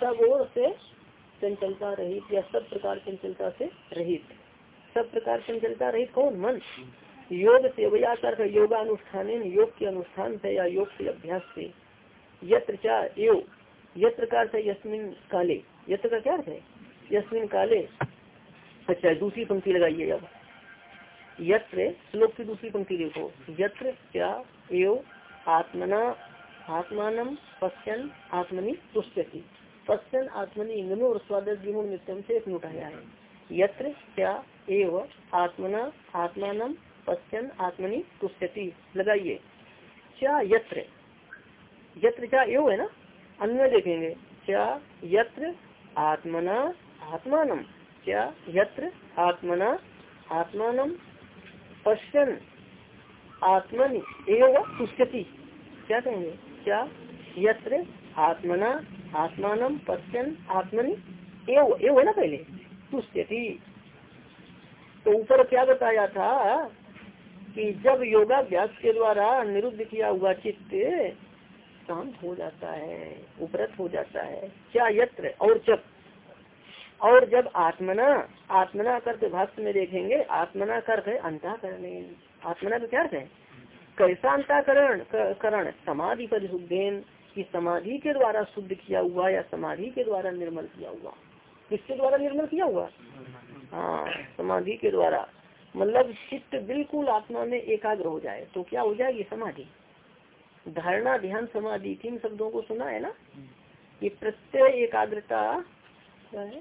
सब ओर से चंचलता रहित या सब प्रकार चंचलता से रहित। सब प्रकार चंचलता रहित कौन? मन। योग सेवया कर योगानुष्ठान योग के अनुष्ठान से या योग के अभ्यास से। यत्र यत्र का अर्थ यस्मिन काले। यत्र का क्या अर्थ है? यस्मिन काले। अच्छा दूसरी पंक्ति लगाइए अब। यत्र, श्लोक की दूसरी पंक्ति देखो। यत्र क्या एव आत्मना, आत्मान पश्चन आत्मनि तुष्टि पश्चन आत्मनि इंगन और स्वादक विमुण नित्यम से एक आया है। यत्र क्या एव आत्मना, आत्मान पश्चन आत्मनि तुष्टि लगाइए। क्या यत्र? यत्र क्या? एव है ना? अन्य देखेंगे। क्या? यत्र आत्मना आत्मान क्या? यत्र आत्मना आत्मान। पश्चन आत्मन एव पुष्यति। क्या कहेंगे? क्या? यत्र आत्मना आत्मान पश्चन आत्मनि। एव एव है ना पहले? तुष्यति तो ऊपर क्या बताया था कि जब योगाभ्यास के द्वारा निरुद्ध किया हुआ चित्त शांत हो जाता है उपरत हो जाता है, क्या यत्र? और जब और जब आत्मना आत्मना करते भाष्य में देखेंगे, आत्मना करते अंताकरण आत्मना का क्या है? कैसा अंताकरण? करण, समाधि परिशुद्धेन की समाधि के द्वारा शुद्ध किया हुआ या समाधि के द्वारा निर्मल किया हुआ? किसके द्वारा निर्मल किया हुआ? हाँ समाधि के द्वारा। मतलब चित्त बिल्कुल आत्मा में एकाग्र हो जाए तो क्या हो जाएगी? समाधि। धारणा ध्यान समाधि तीन शब्दों को सुना है ना? ये प्रत्यय एकाग्रता क्या है?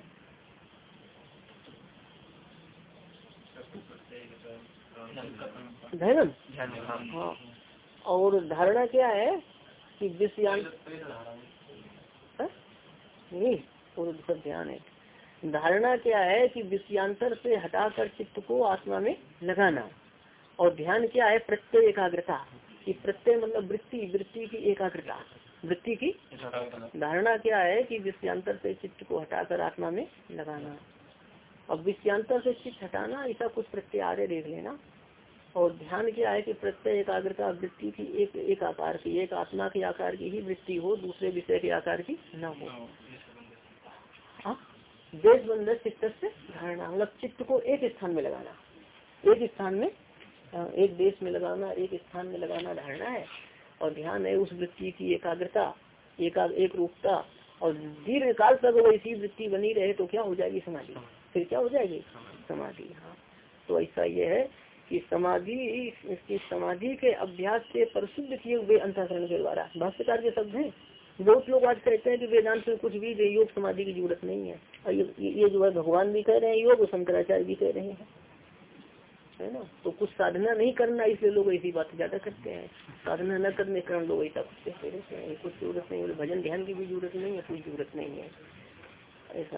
धर्म? हाँ। और धारणा क्या है कि विषयान हाँ? नहीं और ध्यान है। धारणा क्या है कि विषयांतर से हटाकर चित्त को आत्मा में लगाना। और ध्यान क्या है? प्रत्यय एकाग्रता। कि प्रत्यय मतलब वृत्ति वृत्ति की एकाग्रता। वृत्ति की धारणा क्या है कि विषयांतर से चित्त को हटाकर आत्मा में लगाना। अब विषयांतर से चित्त हटाना, ऐसा कुछ प्रत्यय आगे देख लेना। और ध्यान क्या है कि प्रत्यय, एकाग्रता, वृत्ति की एक एक आकार की, एक आत्मा के आकार की ही वृत्ति हो, दूसरे विषय के आकार की न हो। हाँ? देश बंद चित्त से धारणा मतलब चित्त को एक स्थान में लगाना। एक स्थान में एक देश में लगाना एक स्थान में लगाना धारणा है। और ध्यान है उस वृत्ति की एकाग्रता एका एक रूपता। और दीर्घ काल तक वैसी वृत्ति बनी रहे तो क्या हो जाएगी समाधि? फिर क्या हो जाएगी? समाधि हाँ। तो ऐसा ये है कि समाधि इसकी समाधि के अभ्यास से प्रसिद्ध किए हुए अंतकरण के द्वारा। भाष्यकार के शब्द हैं। बहुत लोग आज कहते हैं कि वेदांत में कुछ भी योग समाधि की ज़रूरत नहीं है। और ये, ये जो है भगवान भी कह रहे हैं योग शंकराचार्य भी कह रहे हैं। है ना? तो कुछ साधना नहीं करना इसलिए लोग ऐसी बात ज़्यादा करते हैं। साधना न करने के कारण लोग ऐसा कुछ कहते रहते हैं। कुछ ज़रूरत नहीं भजन ध्यान की भी ज़रूरत नहीं है कोई ज़रूरत नहीं है। ऐसा।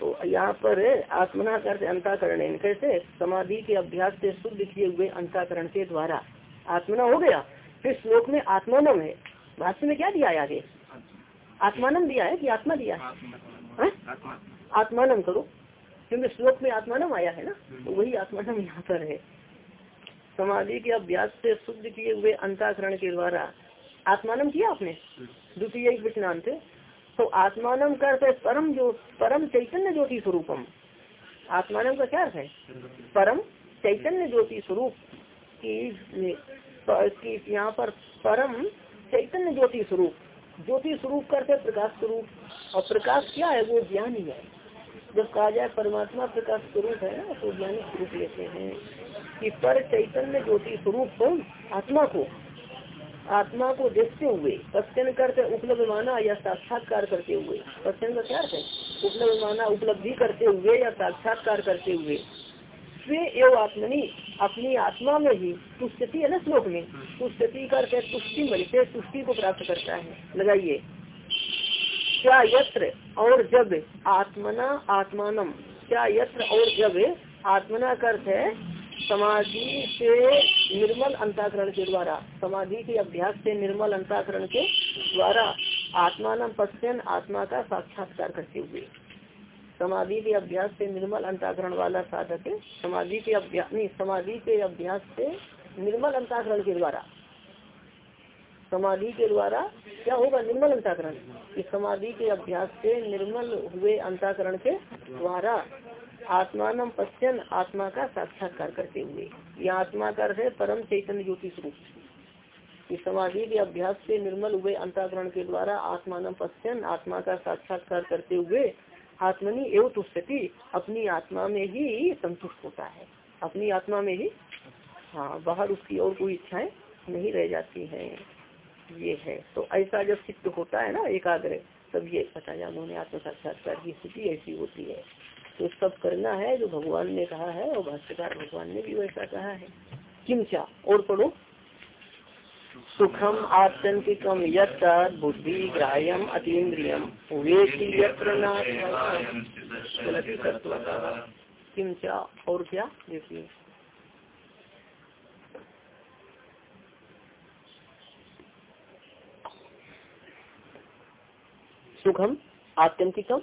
तो यहाँ पर आत्मना करते अंताकरण कैसे समाधि के अभ्यास से शुद्ध किए हुए अंताकरण के द्वारा आत्मना हो गया। फिर श्लोक में आत्मानम है। भाष्य में क्या दिया है आगे? आत्मानम दिया है कि आत्मा दिया है? हाँ? आत्मानम करो। क्योंकि श्लोक में आत्मानम आया है ना? तो वही आत्मानम यहाँ पर है। समाधि के अभ्यास से शुद्ध किए हुए अंताकरण के द्वारा आत्मानम किया आपने? द्वितीय विचनांत तो आत्मानम का अर्थ है परम जो परम चैतन्य ज्योति स्वरूपम। आत्मानम का क्या अर्थ है? परम चैतन्य ज्योति स्वरूप की यहाँ पर परम चैतन्य ज्योति स्वरूप। ज्योति स्वरूप करते प्रकाश स्वरूप। और प्रकाश क्या है? वो ज्ञान ही है। जब कहा जाए परमात्मा प्रकाश स्वरूप है ना तो ज्ञानी स्वरूप लेते हैं कि पर चैतन्य ज्योति स्वरूप आत्मा को आत्मा को देखते हुए पश्चन करते उपलब्ध माना या साक्षात्कार करते हुए। पश्चन का क्या है? उपलब्ध माना, उपलब्धि करते हुए या साक्षात्कार करते हुए। स्वे एवं आत्मनी, अपनी आत्मा में ही तुष्टि है ना श्लोक में? तुष्टि करके तुष्टि मिलते, तुष्टि को प्राप्त करता है। लगाइए। क्या यत्र और जब? आत्मना, आत्मानम। क्या यत्र और जब? आत्मना अर्थ है समाधि से निर्मल अंताकरण के द्वारा। समाधि के अभ्यास से निर्मल अंताकरण के द्वारा आत्मान पश्चन आत्मा का साक्षात्कार करते हुए। समाधि के अभ्यास से निर्मल अंताकरण वाला साधक समाधि के अभ्यास नहीं, समाधि के अभ्यास से निर्मल अंताकरण के द्वारा। समाधि के द्वारा क्या होगा? निर्मल अंताकरण। इस समाधि के अभ्यास से निर्मल हुए अंताकरण के द्वारा आत्मान पश्चन आत्मा का साक्षात्कार करते हुए। यह आत्मा का है परम चैतन्य ज्योति स्वरूप इस समाधि के अभ्यास से निर्मल हुए अंताकरण के द्वारा आत्मान पश्चन आत्मा का साक्षात्कार करते हुए आत्मनि एवं तुष्टि अपनी आत्मा में ही संतुष्ट होता है। अपनी आत्मा में ही हाँ बाहर उसकी और कोई इच्छाएँ नहीं रह जाती हैं। ये है। तो ऐसा जब चित्त होता है ना एकाग्र तब ये बताया उन्होंने आत्म साक्षात्कार की स्थिति ऐसी होती है। तो सब करना है जो भगवान ने कहा है और भाष्यकार भगवान ने भी वैसा कहा है। किमचा और पढ़ो। सुखम आत्यंतिकम यद बुद्धि ग्राह्यम अतीन्द्रियम। किमचा और क्या? देखिए। सुखम आत्यंतिकम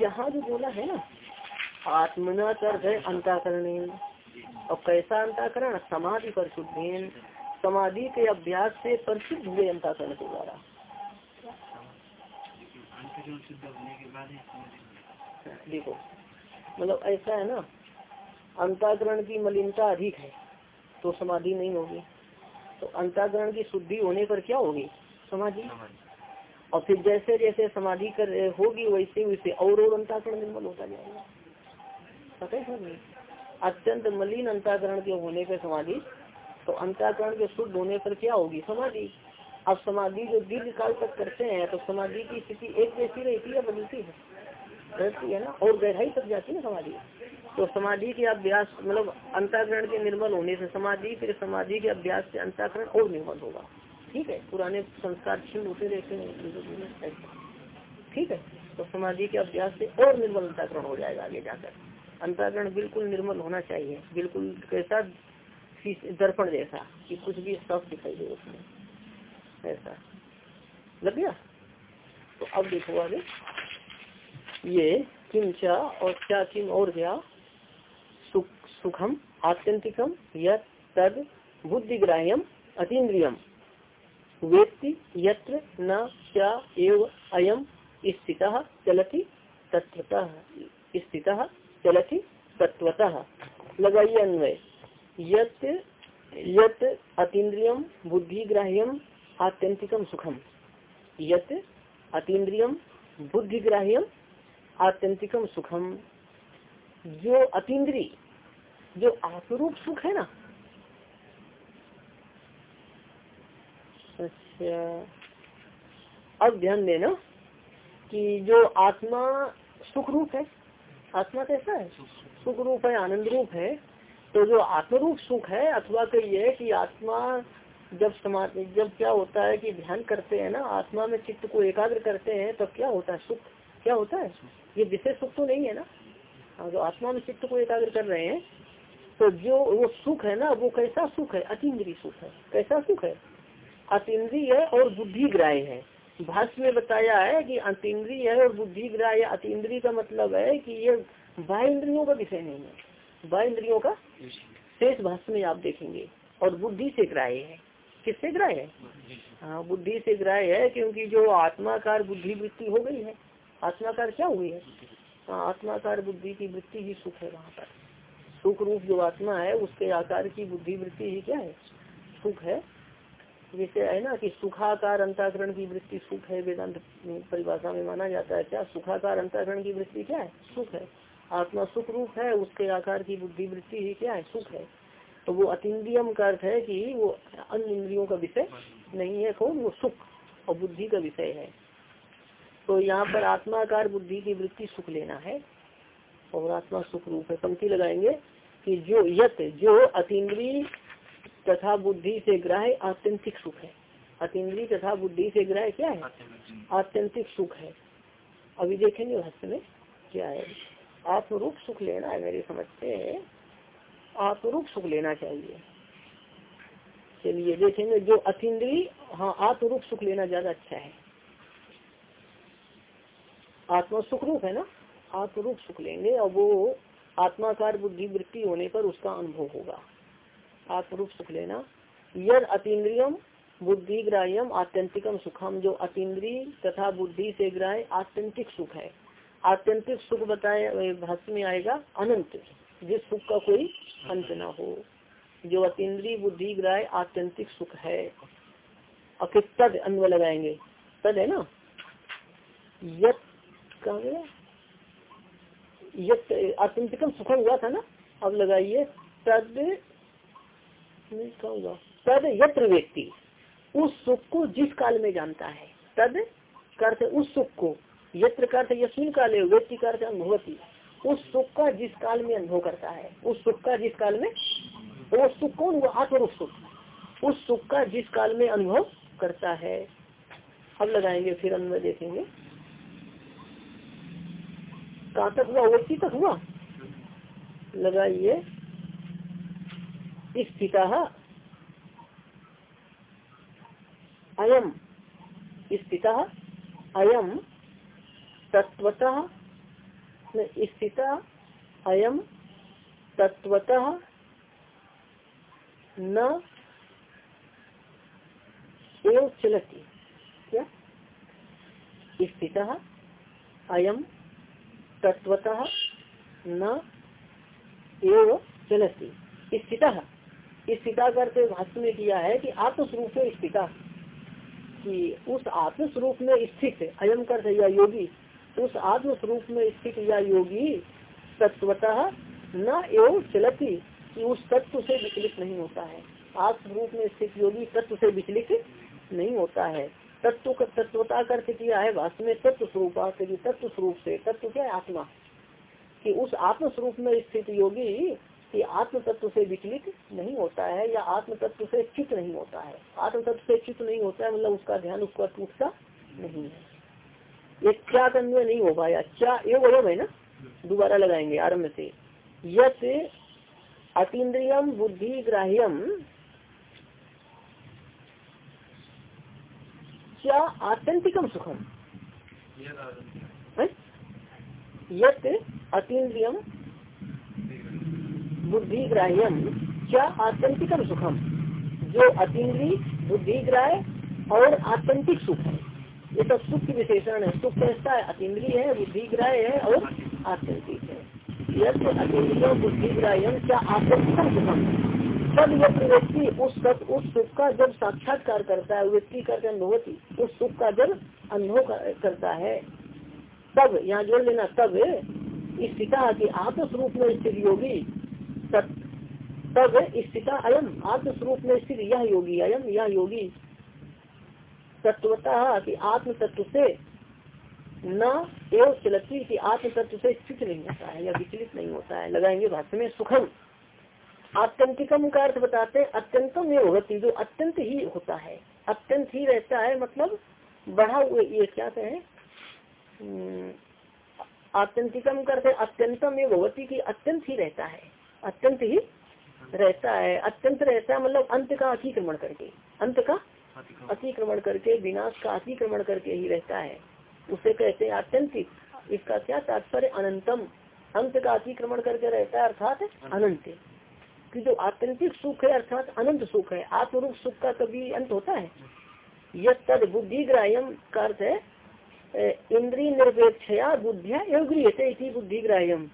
यहाँ जो बोला है ना आत्मना कर है अंताकरण और कैसा अंताकरण? समाधि पर शुद्धेन, समाधि के अभ्यास से परिशुद्ध हुए अंताकरण के द्वारा। देखो मतलब ऐसा है ना, अंताकरण की मलिनता अधिक है। तो समाधि नहीं होगी। तो अंताकरण की शुद्धि होने पर क्या होगी? समाधि। और फिर जैसे जैसे समाधि कर होगी, वैसे वैसे और और अंताकरण निर्मल होता जाएगा। पता है अत्यंत मलिन अंताकरण के होने पर समाधि। तो अंताकरण के शुद्ध होने पर क्या होगी? समाधि। अब समाधि जो दीर्घ काल तक करते हैं तो समाधि की स्थिति एक जैसी रहती है बदलती है? रहती है ना, और गहराई तक जाती है समाधि। तो समाधि के अभ्यास मतलब अंताकरण के निर्मल होने से समाधि, फिर समाधि के अभ्यास से अंताकरण और निर्मल होगा। ठीक है? पुराने संस्कार क्षीण होते रहते हैं ठीक है? तो समाधि के अभ्यास से और निर्मल अंताकरण हो जाएगा आगे जाकर। अंताकरण बिल्कुल निर्मल होना चाहिए, बिल्कुल कैसा दर्पण जैसा कि कुछ भी साफ़ दिखाई दे उसमें। ऐसा। लग गया? तो अब देखो आगे। ये किंचा और क्या किम और क्या सुख, सुखम, आत्यंतिकम यद तद, बुद्धिग्राह्यम, अतीन्द्रियम। वेत्ति यत्र न क्या एव अयम स्थित चलती तत्वतः स्थित चलती तत्वतः लगाइए अन्वय। यत यत अतीन्द्रियम, बुद्धिग्राह्यम, आत्यंतिकम, सुखम। यत अतीन्द्रियम, बुद्धिग्राह्यम आत्यंतिकम सुखम। जो अतीन्द्री जो आत्मरूप सुख है ना। अच्छा। अब ध्यान देना कि जो आत्मा सुख रूप है, आत्मा कैसा है? सुख रूप है, आनंद रूप है तो जो आत्मरूप सुख है, अथवा कहिए कि आत्मा जब समाज जब क्या होता है कि ध्यान करते हैं ना, आत्मा में चित्त को एकाग्र करते हैं तब क्या होता है? सुख। क्या होता है? ये विशेष सुख तो नहीं है ना? हाँ जो आत्मा में चित्त को एकाग्र कर रहे हैं तो जो वो सुख है ना, वो कैसा सुख है? अतिद्री सुख है। कैसा सुख है? अतीन्द्रिय है और बुद्धि ग्राह्य है। भाष्य में बताया है कि अतीन्द्रिय है और बुद्धि ग्राह्य अतीन्द्रिय का मतलब है कि ये बाह्य इंद्रियों का विषय नहीं है। बाह्य इंद्रियों का शेष भाष्य में आप देखेंगे। और बुद्धि से ग्राह्य है। किससे ग्राह्य है? हाँ बुद्धि से ग्राह्य है क्योंकि जो आत्माकार बुद्धि वृत्ति हो गई है। आत्माकार क्या हुई है? हाँ आत्माकार बुद्धि की वृत्ति ही सुख है वहाँ पर। सुख रूप जो आत्मा है, उसके आकार की बुद्धि वृत्ति ही क्या है? सुख है। जैसे है ना कि सुखाकार अंताकरण की वृत्ति सुख है, वेदांत परिभाषा में माना जाता है क्या? सुखाकार अंताकरण की वृत्ति क्या है? सुख है। आत्मा सुख रूप है, उसके आकार की बुद्धि वृत्ति ही क्या है? सुख है। तो वो अतिद्रियम का अर्थ है कि वो अन्य इंद्रियों का विषय नहीं है, कौन? वो सुख और बुद्धि का विषय है। तो यहाँ पर आत्माकार बुद्धि की वृत्ति सुख लेना है। और आत्मा सुख रूप है। पंक्ति लगाएँगे कि जो यत, जो अतीन्द्रीय तथा बुद्धि से ग्राह्य आत्यंतिक सुख है। अतिद्री तथा बुद्धि से ग्राह्य क्या है? आत्यंतिक सुख है। अभी देखेंगे भाष्य में क्या है। आत्मरूप सुख लेना है। मेरे समझते हैं आत्मरूप सुख लेना चाहिए। चलिए देखेंगे जो अतिद्री हाँ आत्मरूप सुख लेना ज़्यादा अच्छा है। आत्मा सुख रूप है ना? आत्मरूप सुख लेंगे और वो आत्माकार बुद्धि वृत्ति होने पर उसका अनुभव होगा। आत्मरूप सुख लेना। यद अतीन्द्रियम बुद्धि ग्राह्यम आत्यंतिकम सुखम। जो अतीन्द्री तथा बुद्धि से ग्राह्य आत्यंतिक सुख है। आत्यंतिक सुख बताए भाष्य में आएगा अनंत। जिस सुख का कोई अंत ना हो। जो अतीन्द्री बुद्धि ग्राह्य आत्यंतिक सुख है। और तद अन्व लगाएँगे। तद है ना? यत कहा यत आत्यंतिकम सुखम हुआ था ना? अब लगाइए। तद तद यत्र व्यक्ति। उस सुख को जिस काल में जानता है। तद करते उस सुख को। यत्र करते यशमिन काले, व्यक्ति करते अनुभवती। उस सुख का जिस काल में अनुभव करता है, उस सुख का जिस काल में? वो सुख कौन? वो आत्मरूप सुख। उस सुख का जिस काल में अनुभव करता है। अब लगाएँगे, फिर अनुभव देखेंगे। कहाँ तक हुआ? व्यक्ति तक हुआ? लगाइए। स्थित अयम। स्थित अयम। तत्वतः स्थित अयम। तत्वतः न। एवं चलती। क्या? स्थित अयम। तत्वतः न एवं चलती स्थित। स्थिता करते भाष्य में किया है कि आत्मस्वरूप से स्थिता। कि उस आत्मस्वरूप में स्थित अयम कर या योगी, उस आत्मस्वरूप में स्थित या योगी तत्वतः न एवं चलती कि उस तत्व से विचलित नहीं होता है। आत्मरूप में स्थित योगी तत्व से विचलित नहीं होता है। तत्व का तत्वता करके किया है, वास्तव में तत्व स्वरूप तत्व स्वरूप से, तत्व क्या आत्मा। कि उस आत्म स्वरूप में स्थित योगी कि आत्म तत्व से विचलित नहीं होता है या आत्म तत्व से चित नहीं होता है। आत्म तत्व से चित नहीं होता है मतलब उसका ध्यान, उसका टूटता नहीं है। ये क्या करने नहीं हो पाया? क्या ये वयम है ना? दोबारा लगाएँगे आरंभ से। यत अतीन्द्रियम बुद्धि ग्राह्यम क्या आत्यंतिकम सुखम? यत अतीन्द्रियम बुद्धि ग्राह्यम क्या आत्यंतिकम सुखम? जो अतीन्द्री बुद्धि ग्राह्य और आत्यंतिक सुख है। ये सब सुख की विशेषण है। सुख कैसा है? अतीन्द्रिय है बुद्धि ग्राह्य है और आत्यंतिक है। यद अतीन्द्रिय बुद्धि ग्राह्यम क्या आत्यंतिकम सुखम? तब यह व्यक्ति उस सत, उस सुख का जब साक्षात्कार करता है, व्यक्ति करते अनुभवती उस सुख का जब अनुभव करता है, तब, यहाँ जोड़ लेना, तब स्थिता की आत्मस्वरूप में स्थित योगी, तब स्थिता अयम, आत्मस्वरूप में स्थित यह योगी, अयम, यह योगी, तत्वता कि आत्म तत्व से न एवं चलती कि आत्म तत्व से स्थित नहीं होता है या विचलित नहीं होता है, लगाएँगे भाष्य में सुखम। आत्यंतिकम का अर्थ बताते हैं अत्यंतम ये होती जो अत्यंत ही होता है। अत्यंत ही रहता है मतलब बढ़ा हुए ये क्या कहें? हम्म, आत्यंतिकम करते अत्यंतम ये भगवती की अत्यंत ही रहता है। अत्यंत ही रहता है। अत्यंत रहता है मतलब अंत का अतिक्रमण करके अंत का अतिक्रमण। करके विनाश का अतिक्रमण करके ही रहता है। उसे कहते हैं आत्यंतिक। इसका क्या तात्पर्य? अनंतम। अंत का अतिक्रमण करके रहता है अर्थात अनंत। कि जो आत्यंतिक सुख है अर्थात अनंत सुख है, आत्मरूप सुख का कभी अंत होता है? यह तद बुद्धि ग्राह्यम का अर्थ है इंद्रिय निरपेक्षया बुद्धिया एवं बुद्धि ग्राह्यम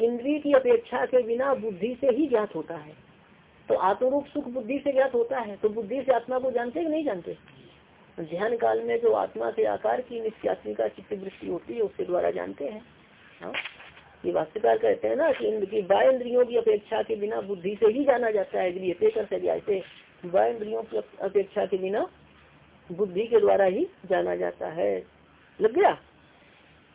इंद्रिय की अपेक्षा के बिना बुद्धि से ही ज्ञात होता है। तो आत्मरूप सुख बुद्धि से ज्ञात होता है तो बुद्धि से आत्मा को जानते कि नहीं जानते? ध्यान काल में जो आत्मा के आकार की नित्यात्मिका चित्त वृत्ति होती है, उसके द्वारा जानते हैं। हाँ? ये वास्तुकार कहते हैं ना कि इनकी बाय इंद्रियों की अपेक्षा के बिना बुद्धि से ही जाना जाता है गृह कर से बाय इंद्रियों की अपेक्षा के बिना बुद्धि के द्वारा ही जाना जाता है। लग गया?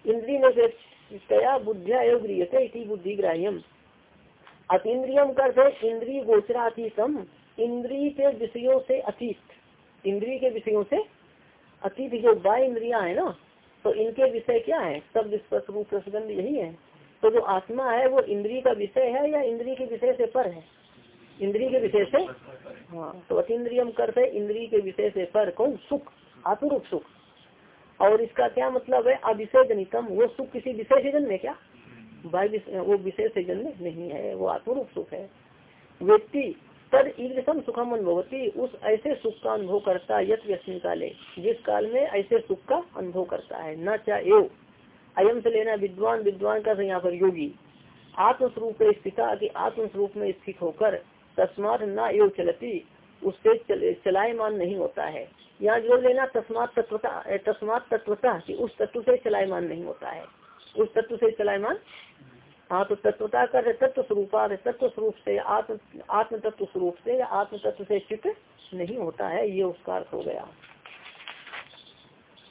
इंद्रिय निरपेक्षया बुद्धिया एवं गृहते बुद्धि ग्राह्यम। अत अतीन्द्रियम करते इंद्रिय गोचरातीतम। इंद्रिय के विषयों से अतीत। इंद्रिय के विषयों से अतीत, जो बाय इंद्रिया है ना तो इनके विषय क्या है? सब स्पर्श रूप रसगंध यही है। तो जो आत्मा है, वो इंद्रिय का विषय है या इंद्रिय के विषय से पर है? इंद्रिय के विषय से? हाँ तो अतीन्द्रियम करते इंद्रिय के विषय से पर। कौन? सुख, आत्मरूप सुख। और इसका क्या मतलब है? अविषय जनितम वो सुख किसी विषय से जन्मे क्या? वो विषय से जन्य नहीं है, वो आत्मरूप सुख है। व्यक्ति तद ईदम सुखम अनुभवती, उस ऐसे सुख का अनुभव करता है यथ व्यसन काले, जिस काल में ऐसे सुख का अनुभव करता है। न चाहे अयम से लेना विद्वान विद्वान का यहाँ पर योगी। आत्मस्वरूप स्थिता की आत्मस्वरूप में स्थित होकर तस्मात न एव चलती उससे चल, चलायमान नहीं होता है। यहाँ जोड़ लेना तस्मात तत्वता तस्मात तत्वता की उस तत्व से चलायमान नहीं होता है। उस तत्व से चलायमान हाँ तो तत्वता कर तत्व स्वरूपा तत्व स्वरूप से आत्म आत्म तत्व स्वरूप से या आत्म तत्व से चित नहीं होता है। ये उसका अर्थ हो गया।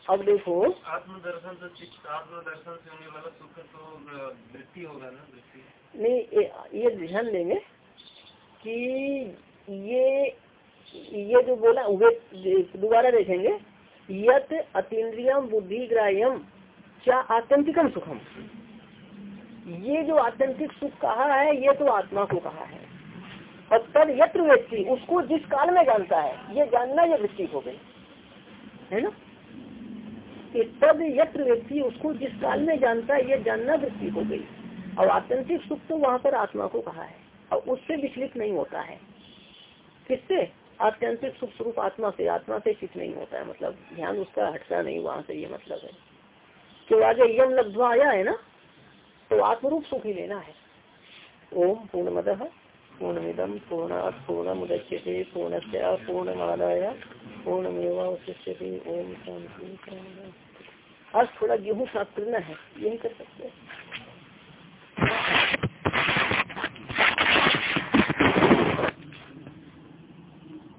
अब देखो आत्मदर्शन तो आत्मदर्शन से होने वाला सुख तो वृत्ति होगा ना वृत्ति। नहीं ये ध्यान देंगे कि ये ये जो बोला वे दोबारा देखेंगे। यत अतीन्द्रियम बुद्धि ग्राह्यम क्या आत्यंतिकम सुखम? ये जो आत्यंतिक सुख कहा है ये तो आत्मा को कहा है। और तब यत्र व्यक्ति उसको जिस काल में जानता है ये जानना ये वृत्ति हो गई। है ना? कि तब यत्र व्यक्ति उसको जिस काल में जानता है, ये जानना वृत्ति हो गई। और आत्यंतिक सुख तो वहाँ पर आत्मा को कहा है। और उससे विचलित नहीं होता है। किससे? आत्यंतिक सुख स्वरूप आत्मा से। आत्मा से चित नहीं होता है मतलब ध्यान उसका हटता नहीं, वहाँ से ये मतलब है। तो आगे यम लब्धवा आया है ना? तो आत्मरूप सुख ही लेना है। ओम पूर्ण मद पूर्णमिदम पूर्ण पूर्णमुदच्यते पूर्णस्या पूर्णमादाय पूर्णमेवावशिष्यते ओम शांति आज थोड़ा गेहूँ साफ़ करना है, यही कर सकते हैं।